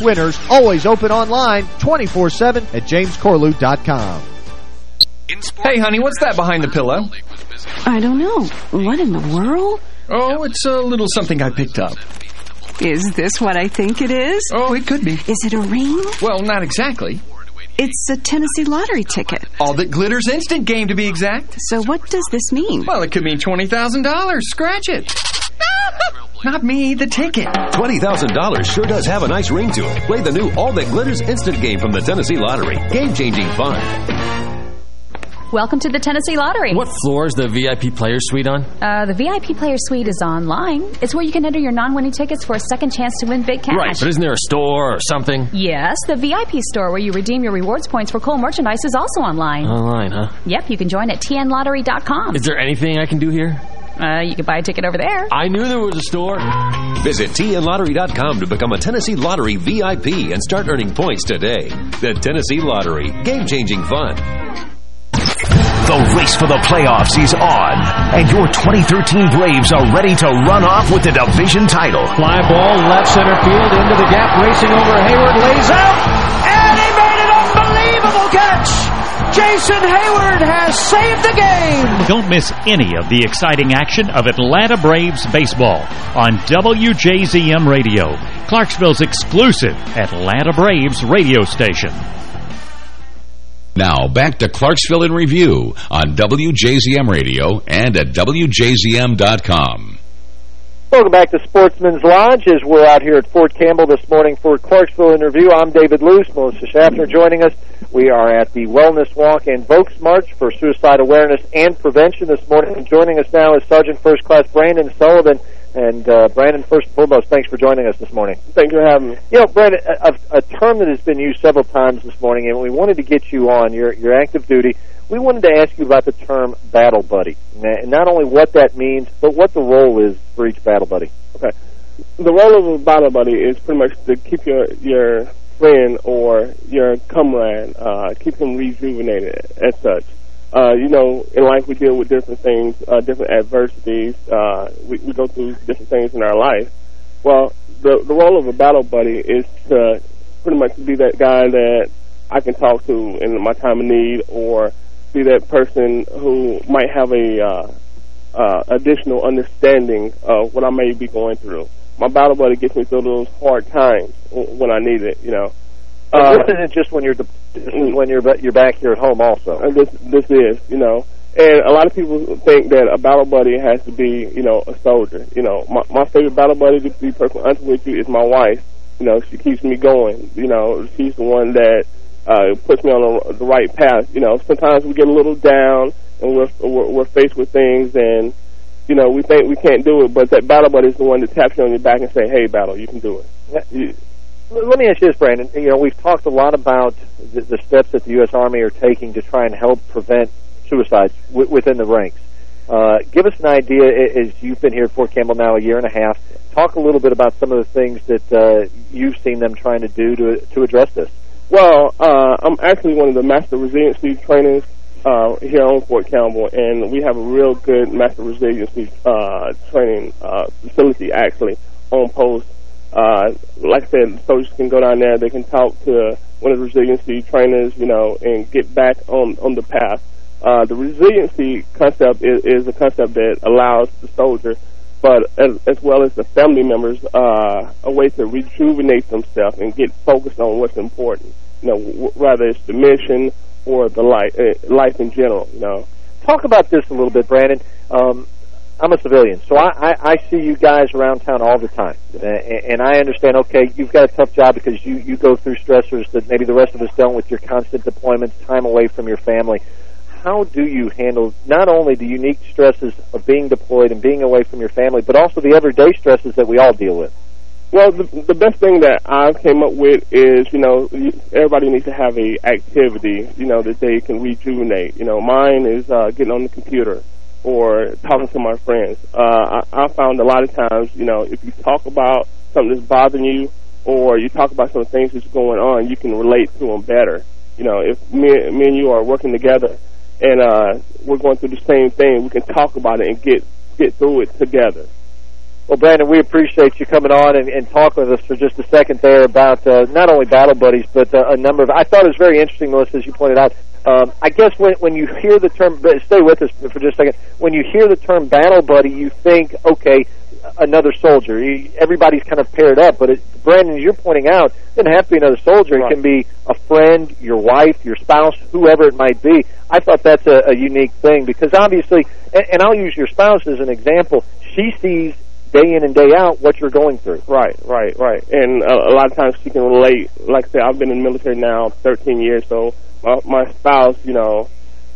winners, always open online 24-7 at jamescorlew.com. Hey, honey, what's that behind the pillow? I don't know. What in the world? Oh, it's a little something I picked up. Is this what I think it is? Oh, it could be. Is it a ring? Well, not exactly. It's a Tennessee lottery ticket. All that glitters instant game, to be exact. So what does this mean? Well, it could mean $20,000. Scratch it. Not me, the ticket. $20,000 sure does have a nice ring to it. Play the new All That Glitters instant game from the Tennessee Lottery. Game-changing fun. Welcome to the Tennessee Lottery. What floor is the VIP Player Suite on? Uh, the VIP Player Suite is online. It's where you can enter your non-winning tickets for a second chance to win big cash. Right, but isn't there a store or something? Yes, the VIP store where you redeem your rewards points for cool merchandise is also online. Online, huh? Yep, you can join at tnlottery.com. Is there anything I can do here? Uh, you can buy a ticket over there. I knew there was a store. Visit tnlottery.com to become a Tennessee Lottery VIP and start earning points today. The Tennessee Lottery. Game-changing fun. The race for the playoffs is on, and your 2013 Braves are ready to run off with the division title. Fly ball left center field into the gap, racing over Heyward, lays out, and he made an unbelievable catch! Jason Heyward has saved the game! Don't miss any of the exciting action of Atlanta Braves baseball on WJZM Radio, Clarksville's exclusive Atlanta Braves radio station. Now, back to Clarksville in Review on WJZM Radio and at WJZM.com. Welcome back to Sportsman's Lodge as we're out here at Fort Campbell this morning for Clarksville in Review. I'm David Luce, Melissa Schaffner joining us. We are at the Wellness Walk and Volks March for suicide awareness and prevention this morning. And joining us now is Sergeant First Class Brandon Sullivan. And uh, Brandon, first and foremost, thanks for joining us this morning. Thank you for having me. You know, Brandon, a, a term that has been used several times this morning, and we wanted to get you on your, your active duty. We wanted to ask you about the term battle buddy, and not only what that means, but what the role is for each battle buddy. Okay. The role of a battle buddy is pretty much to keep your your friend or your comrade, uh, keep him rejuvenated as such. Uh, you know, in life we deal with different things, uh, different adversities. Uh, we, we go through different things in our life. Well, the the role of a battle buddy is to pretty much be that guy that I can talk to in my time of need, or be that person who might have a uh, uh, additional understanding of what I may be going through. My battle buddy gets me through those hard times when I need it. You know. Uh, this isn't just when you're this is when you're you're back here at home also. This this is you know, and a lot of people think that a battle buddy has to be you know a soldier. You know, my my favorite battle buddy to be personally honest with you is my wife. You know, she keeps me going. You know, she's the one that uh, puts me on the, the right path. You know, sometimes we get a little down and we're, we're we're faced with things and you know we think we can't do it, but that battle buddy is the one that taps you on your back and say, "Hey, battle, you can do it." Yeah. Let me ask you this, Brandon. You know, we've talked a lot about the, the steps that the U.S. Army are taking to try and help prevent suicides within the ranks. Uh, give us an idea, as you've been here at Fort Campbell now a year and a half. Talk a little bit about some of the things that uh, you've seen them trying to do to to address this. Well, uh, I'm actually one of the Master Resiliency trainers uh, here on Fort Campbell, and we have a real good Master Resiliency uh, training uh, facility actually on post uh, like I said, soldiers can go down there. They can talk to one of the resiliency trainers, you know, and get back on on the path. Uh, the resiliency concept is, is a concept that allows the soldier, but as, as well as the family members, uh, a way to rejuvenate themselves and get focused on what's important. You know, whether it's the mission or the life, uh, life in general. You know, talk about this a little bit, Brandon. Um, I'm a civilian, so I, I, I see you guys around town all the time, and, and I understand. Okay, you've got a tough job because you you go through stressors that maybe the rest of us don't with your constant deployments, time away from your family. How do you handle not only the unique stresses of being deployed and being away from your family, but also the everyday stresses that we all deal with? Well, the, the best thing that I came up with is, you know, everybody needs to have a activity, you know, that they can rejuvenate. You know, mine is uh, getting on the computer or talking to my friends. Uh, I, I found a lot of times, you know, if you talk about something that's bothering you or you talk about some things that's going on, you can relate to them better. You know, if me, me and you are working together and uh, we're going through the same thing, we can talk about it and get get through it together. Well, Brandon, we appreciate you coming on and, and talk with us for just a second there about uh, not only Battle Buddies, but uh, a number of... I thought it was very interesting, Melissa, as you pointed out. Um, I guess when when you hear the term... Stay with us for just a second. When you hear the term Battle Buddy, you think, okay, another soldier. You, everybody's kind of paired up, but it, Brandon, as you're pointing out, it doesn't have to be another soldier. It can be a friend, your wife, your spouse, whoever it might be. I thought that's a, a unique thing because obviously, and, and I'll use your spouse as an example, she sees day in and day out what you're going through. Right, right, right. And a, a lot of times she can relate. Like I said, I've been in the military now 13 years, so my, my spouse, you know,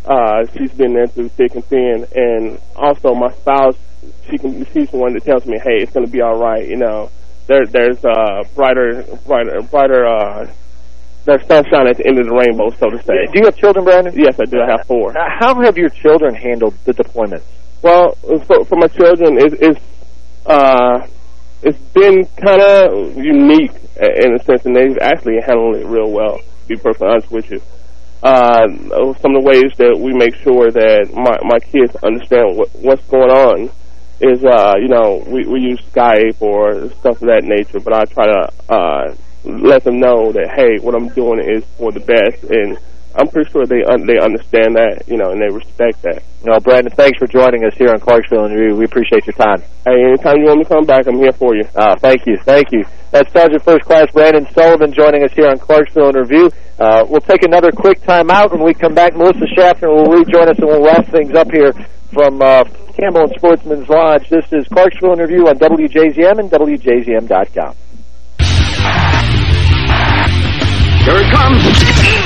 uh, she's been there through thick and thin. And also my spouse, she can she's the one that tells me, hey, it's going to be all right. You know, there there's uh, brighter, brighter, brighter. Uh, there's sunshine at the end of the rainbow, so to say. Do you have children, Brandon? Yes, I do. I have four. Now, how have your children handled the deployment? Well, for, for my children, it, it's uh, it's been kind of unique in a sense, and they've actually handled it real well. To be perfectly honest with you, uh, some of the ways that we make sure that my my kids understand what, what's going on is, uh, you know, we we use Skype or stuff of that nature, but I try to uh, let them know that hey, what I'm doing is for the best and. I'm pretty sure they un they understand that, you know, and they respect that. No, Brandon, thanks for joining us here on Clarksville in Review. We appreciate your time. Hey, anytime you want me to come back, I'm here for you. Uh, thank you, thank you. That's Sergeant First Class Brandon Sullivan joining us here on Clarksville in Review. Uh, we'll take another quick time out. When we come back, Melissa Schaffner will rejoin us and we'll wrap things up here from uh, Campbell and Sportsman's Lodge. This is Clarksville in Review on WJZM and WJZM.com. Here it comes.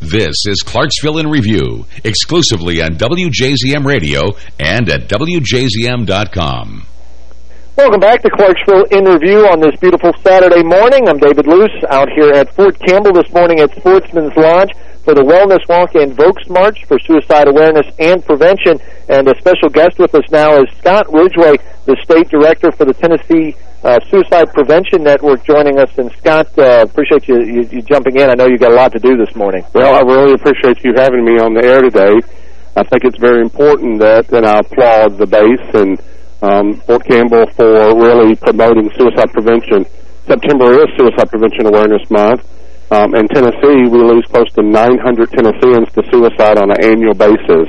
This is Clarksville in Review, exclusively on WJZM Radio and at WJZM.com. Welcome back to Clarksville in Review on this beautiful Saturday morning. I'm David Luce out here at Fort Campbell this morning at Sportsman's Lodge for the Wellness Walk and Volks March for suicide awareness and prevention. And a special guest with us now is Scott Ridgway, the State Director for the Tennessee uh, Suicide Prevention Network, joining us. And Scott, uh, appreciate you, you, you jumping in. I know you got a lot to do this morning. Well, I really appreciate you having me on the air today. I think it's very important that, and I applaud the base and um, Fort Campbell for really promoting suicide prevention. September is Suicide Prevention Awareness Month. Um, in Tennessee, we lose close to 900 Tennesseans to suicide on an annual basis.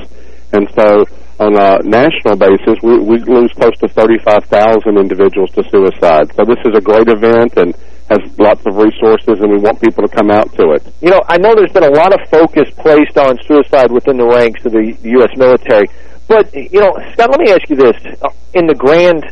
And so on a national basis, we, we lose close to 35,000 individuals to suicide. So this is a great event and has lots of resources, and we want people to come out to it. You know, I know there's been a lot of focus placed on suicide within the ranks of the, U.S. military. But, you know, Scott, let me ask you this. Uh, in the grand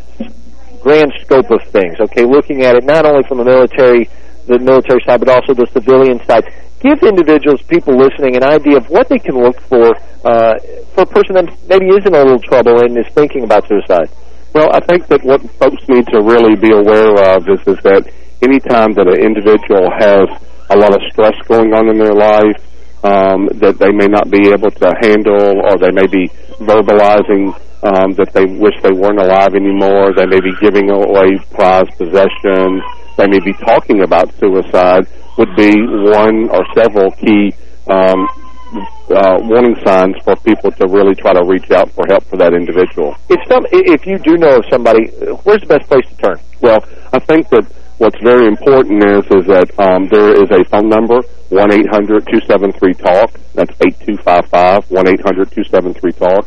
grand scope of things, okay, looking at it not only from the military the military side, but also the civilian side. Give individuals, people listening, an idea of what they can look for uh, for a person that maybe is in a little trouble and is thinking about suicide. Well, I think that what folks need to really be aware of is, is that any time that an individual has a lot of stress going on in their life, um, that they may not be able to handle or they may be verbalizing um, that they wish they weren't alive anymore, they may be giving away prized possessions, they may be talking about suicide would be one or several key um, uh, warning signs for people to really try to reach out for help for that individual. If some, if you do know of somebody, where's the best place to turn? Well, I think that what's very important is is that um, there is a phone number, 1-800-273-TALK. That's 8255, 1-800-273-TALK.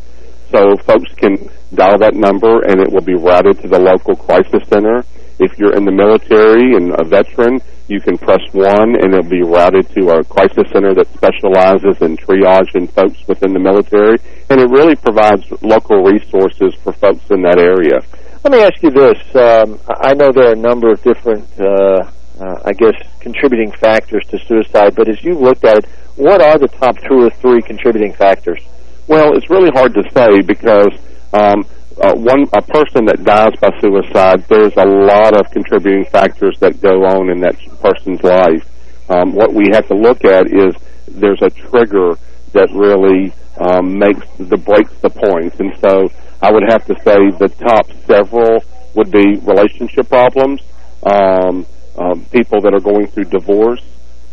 So folks can dial that number, and it will be routed to the local crisis center. If you're in the military and a veteran, you can press 1 and it'll be routed to our crisis center that specializes in triaging folks within the military. And it really provides local resources for folks in that area. Let me ask you this. Um, I know there are a number of different, uh, uh, I guess, contributing factors to suicide, but as you looked at it, what are the top two or three contributing factors? Well, it's really hard to say because um, uh, one a person that dies by suicide, there's a lot of contributing factors that go on in that person's life. Um, what we have to look at is there's a trigger that really um, makes the breaks the points, and so I would have to say the top several would be relationship problems, um, um, people that are going through divorce,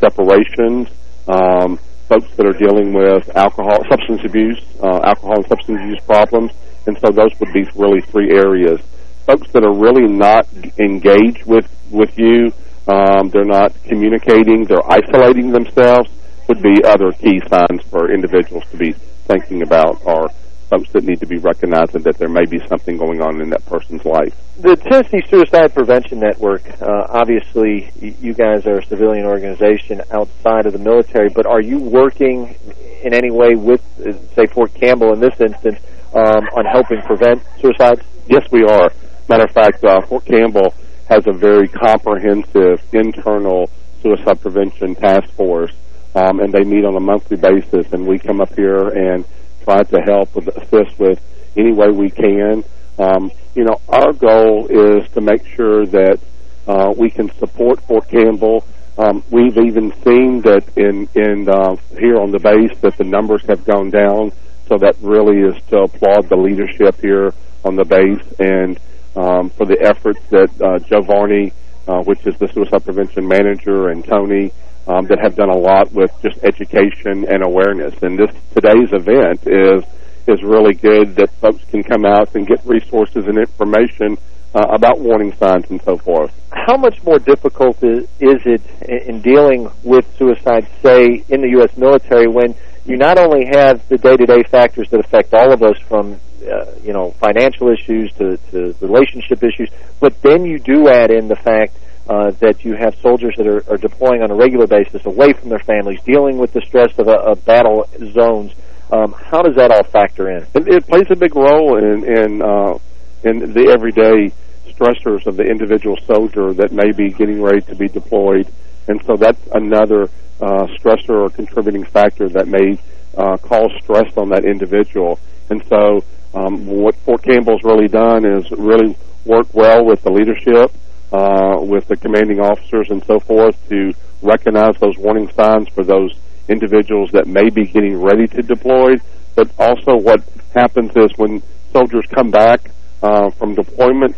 separations, um, folks that are dealing with alcohol, substance abuse, uh, alcohol and substance abuse problems, and so those would be really three areas. Folks that are really not engaged with, with you, um, they're not communicating, they're isolating themselves, would be other key signs for individuals to be thinking about or folks that need to be recognizing that there may be something going on in that person's life. The Tennessee Suicide Prevention Network, uh, obviously you guys are a civilian organization outside of the military, but are you working in any way with, uh, say, Fort Campbell in this instance, um, on helping prevent suicides? Yes, we are. Matter of fact, uh, Fort Campbell has a very comprehensive internal suicide prevention task force, um, and they meet on a monthly basis, and we come up here and try to help with, assist with any way we can. Um, you know, our goal is to make sure that uh, we can support Fort Campbell. Um, we've even seen that in in uh, here on the base that the numbers have gone down. So that really is to applaud the leadership here on the base and um, for the efforts that uh, Joe Varney, uh, which is the suicide prevention manager, and Tony um, that have done a lot with just education and awareness. And this today's event is is really good that folks can come out and get resources and information uh, about warning signs and so forth. How much more difficult is, is it in dealing with suicide, say, in the U.S. military when you not only have the day-to-day -day factors that affect all of us from, uh, you know, financial issues to, to relationship issues, but then you do add in the fact uh, that you have soldiers that are, are deploying on a regular basis away from their families, dealing with the stress of, uh, of battle zones. Um, how does that all factor in? It, it plays a big role in in, uh, in the everyday stressors of the individual soldier that may be getting ready to be deployed, and so that's another uh, stressor or contributing factor that may uh, cause stress on that individual. And so, um, what Fort Campbell's really done is really work well with the leadership uh, with the commanding officers and so forth to recognize those warning signs for those individuals that may be getting ready to deploy. But also what happens is when soldiers come back uh, from deployment,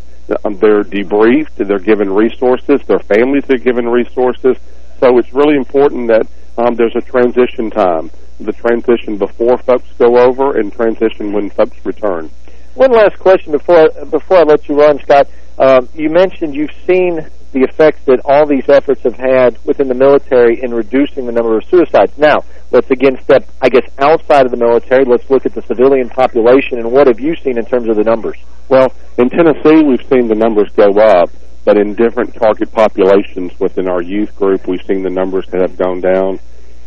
they're debriefed, they're given resources, their families are given resources. So it's really important that um, there's a transition time, the transition before folks go over and transition when folks return. One last question before before I let you run, Scott. Um, you mentioned you've seen the effects that all these efforts have had within the military in reducing the number of suicides. Now, let's again step, I guess, outside of the military. Let's look at the civilian population, and what have you seen in terms of the numbers? Well, in Tennessee, we've seen the numbers go up, but in different target populations within our youth group, we've seen the numbers that have gone down.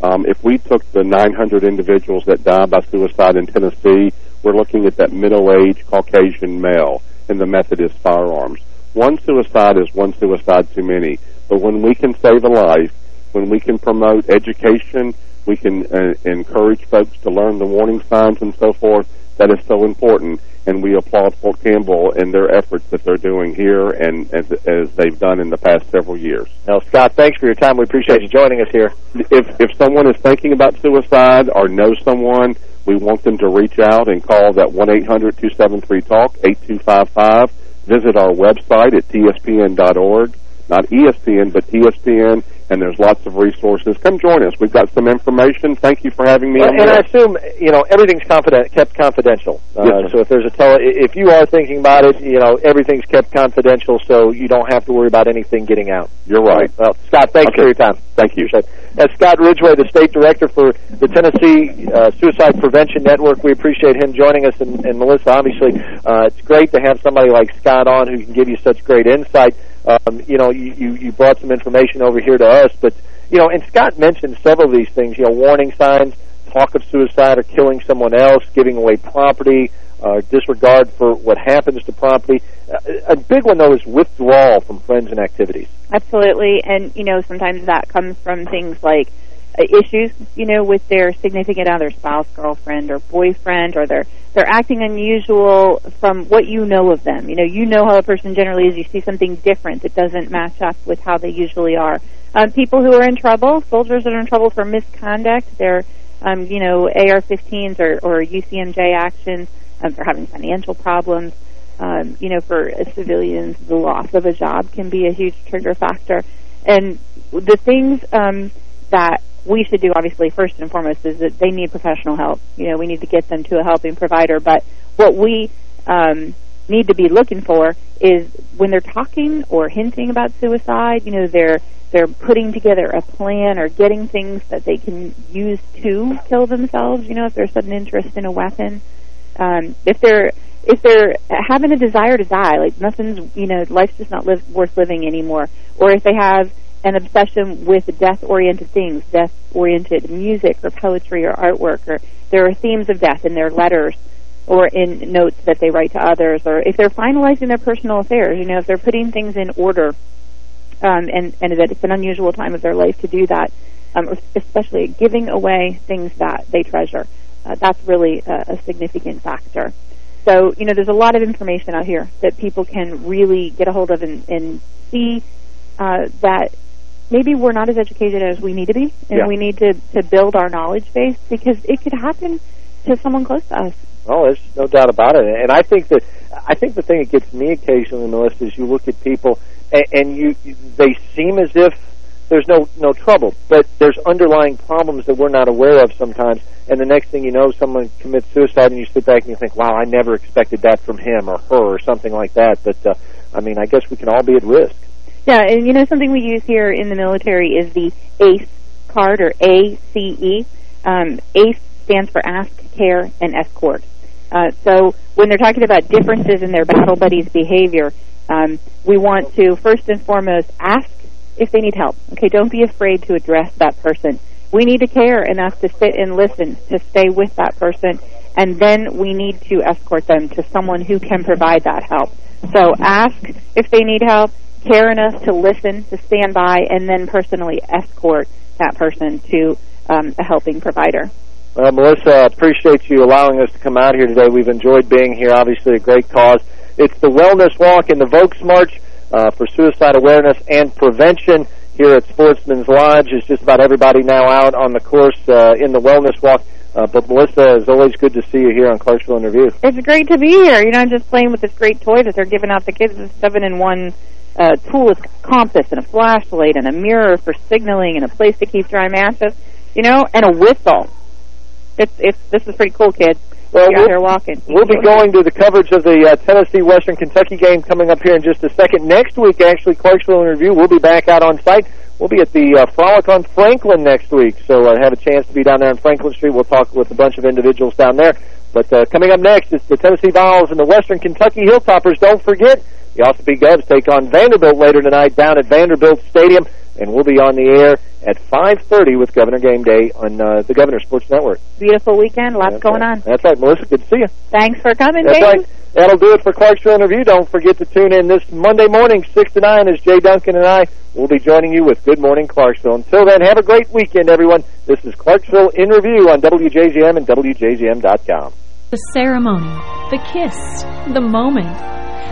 Um, if we took the 900 individuals that died by suicide in Tennessee, we're looking at that middle-aged Caucasian male in the Methodist firearms. One suicide is one suicide too many. But when we can save a life, when we can promote education, we can uh, encourage folks to learn the warning signs and so forth, that is so important. And we applaud Fort Campbell and their efforts that they're doing here and as, as they've done in the past several years. Now, Scott, thanks for your time. We appreciate you joining us here. If, if someone is thinking about suicide or knows someone, we want them to reach out and call that 1-800-273-TALK, 8255. Visit our website at tspn.org, not ESPN, but TSPN, and there's lots of resources. Come join us. We've got some information. Thank you for having me. Well, and I assume you know everything's confident, kept confidential. Uh, yes, so if there's a tele, if you are thinking about it, you know everything's kept confidential, so you don't have to worry about anything getting out. You're right. Well, Scott, thanks okay. for your time. Thank you. That's Scott Ridgway, the state director for the Tennessee uh, Suicide Prevention Network. We appreciate him joining us, and, and Melissa, obviously, uh, it's great to have somebody like Scott on who can give you such great insight. Um, you know, you, you, you brought some information over here to us, but you know, and Scott mentioned several of these things, you know, warning signs, talk of suicide or killing someone else, giving away property, uh, disregard for what happens to property. A big one, though, is withdrawal from friends and activities. Absolutely. And, you know, sometimes that comes from things like issues, you know, with their significant other, spouse, girlfriend, or boyfriend, or they're they're acting unusual from what you know of them. You know, you know how a person generally is. You see something different that doesn't match up with how they usually are. Um, people who are in trouble, soldiers that are in trouble for misconduct, they're, um, you know, AR-15s or, or UCMJ actions, um, for having financial problems. Um, you know, for civilians, the loss of a job can be a huge trigger factor. And the things um, that we should do, obviously, first and foremost, is that they need professional help. You know, we need to get them to a helping provider. But what we um, need to be looking for is when they're talking or hinting about suicide, you know, they're they're putting together a plan or getting things that they can use to kill themselves. You know, if there's sudden interest in a weapon, um, if they're if they're having a desire to die, like nothing's you know, life's just not live, worth living anymore, or if they have an obsession with death-oriented things, death-oriented music or poetry or artwork, or there are themes of death in their letters or in notes that they write to others, or if they're finalizing their personal affairs, you know, if they're putting things in order um, and, and that it's an unusual time of their life to do that, um, especially giving away things that they treasure. Uh, that's really a, a significant factor. so, you know, there's a lot of information out here that people can really get a hold of and, and see uh, that maybe we're not as educated as we need to be, and Yeah. we need to, to build our knowledge base because it could happen to someone close to us. Oh, there's no doubt about it. And I think that I think the thing that gets me occasionally, Melissa, is you look at people and, and you they seem as if there's no no trouble, but there's underlying problems that we're not aware of sometimes. And the next thing you know, someone commits suicide, and you sit back and you think, "Wow, I never expected that from him or her or something like that." But uh, I mean, I guess we can all be at risk. Yeah, and you know something we use here in the military is the ACE card or ACE. Um, ACE stands for Ask, Care, and Escort. Uh, so when they're talking about differences in their battle buddies' behavior, um, we want to first and foremost ask if they need help. Okay, don't be afraid to address that person. We need to care enough to sit and listen, to stay with that person, and then we need to escort them to someone who can provide that help. So ask if they need help, care enough to listen, to stand by, and then personally escort that person to um, a helping provider. Well, Melissa, I appreciate you allowing us to come out here today. We've enjoyed being here. Obviously, a great cause. It's the Wellness Walk and the Volks March uh, for suicide awareness and prevention here at Sportsman's Lodge. It's just about everybody now out on the course uh, in the Wellness Walk. Uh, but Melissa, it's always good to see you here on Clarksville in Review. It's great to be here. You know, I'm just playing with this great toy that they're giving out the kids. This seven-in-one uh, tool with compass and a flashlight and a mirror for signaling and a place to keep dry matches, you know, and a whistle. It's it's this is pretty cool, kids. Well, You're we'll- here walking. We'll be going to the coverage of the uh, Tennessee-Western Kentucky game coming up here in just a second. Next week, actually, Clarksville in Review, we'll be back out on site. We'll be at the uh, Frolic on Franklin next week, so uh, have a chance to be down there on Franklin Street. We'll talk with a bunch of individuals down there. But uh, coming up next is the Tennessee Vols and the Western Kentucky Hilltoppers. Don't forget, the Austin Peay Govs take on Vanderbilt later tonight down at Vanderbilt Stadium, and we'll be on the air at 5.30 with Governor Game Day on uh, the Governor Sports Network. Beautiful weekend. Lots That's going right. on. That's right, Melissa. Good to see you. Thanks for coming, That's Dave. right. That'll do it for Clarksville in Review. Don't forget to tune in this Monday morning, 6 to 9, as Jay Duncan and I will be joining you with Good Morning Clarksville. Until then, have a great weekend, everyone. This is Clarksville in Review on WJZM and WJZM.com. The ceremony, the kiss, the moment.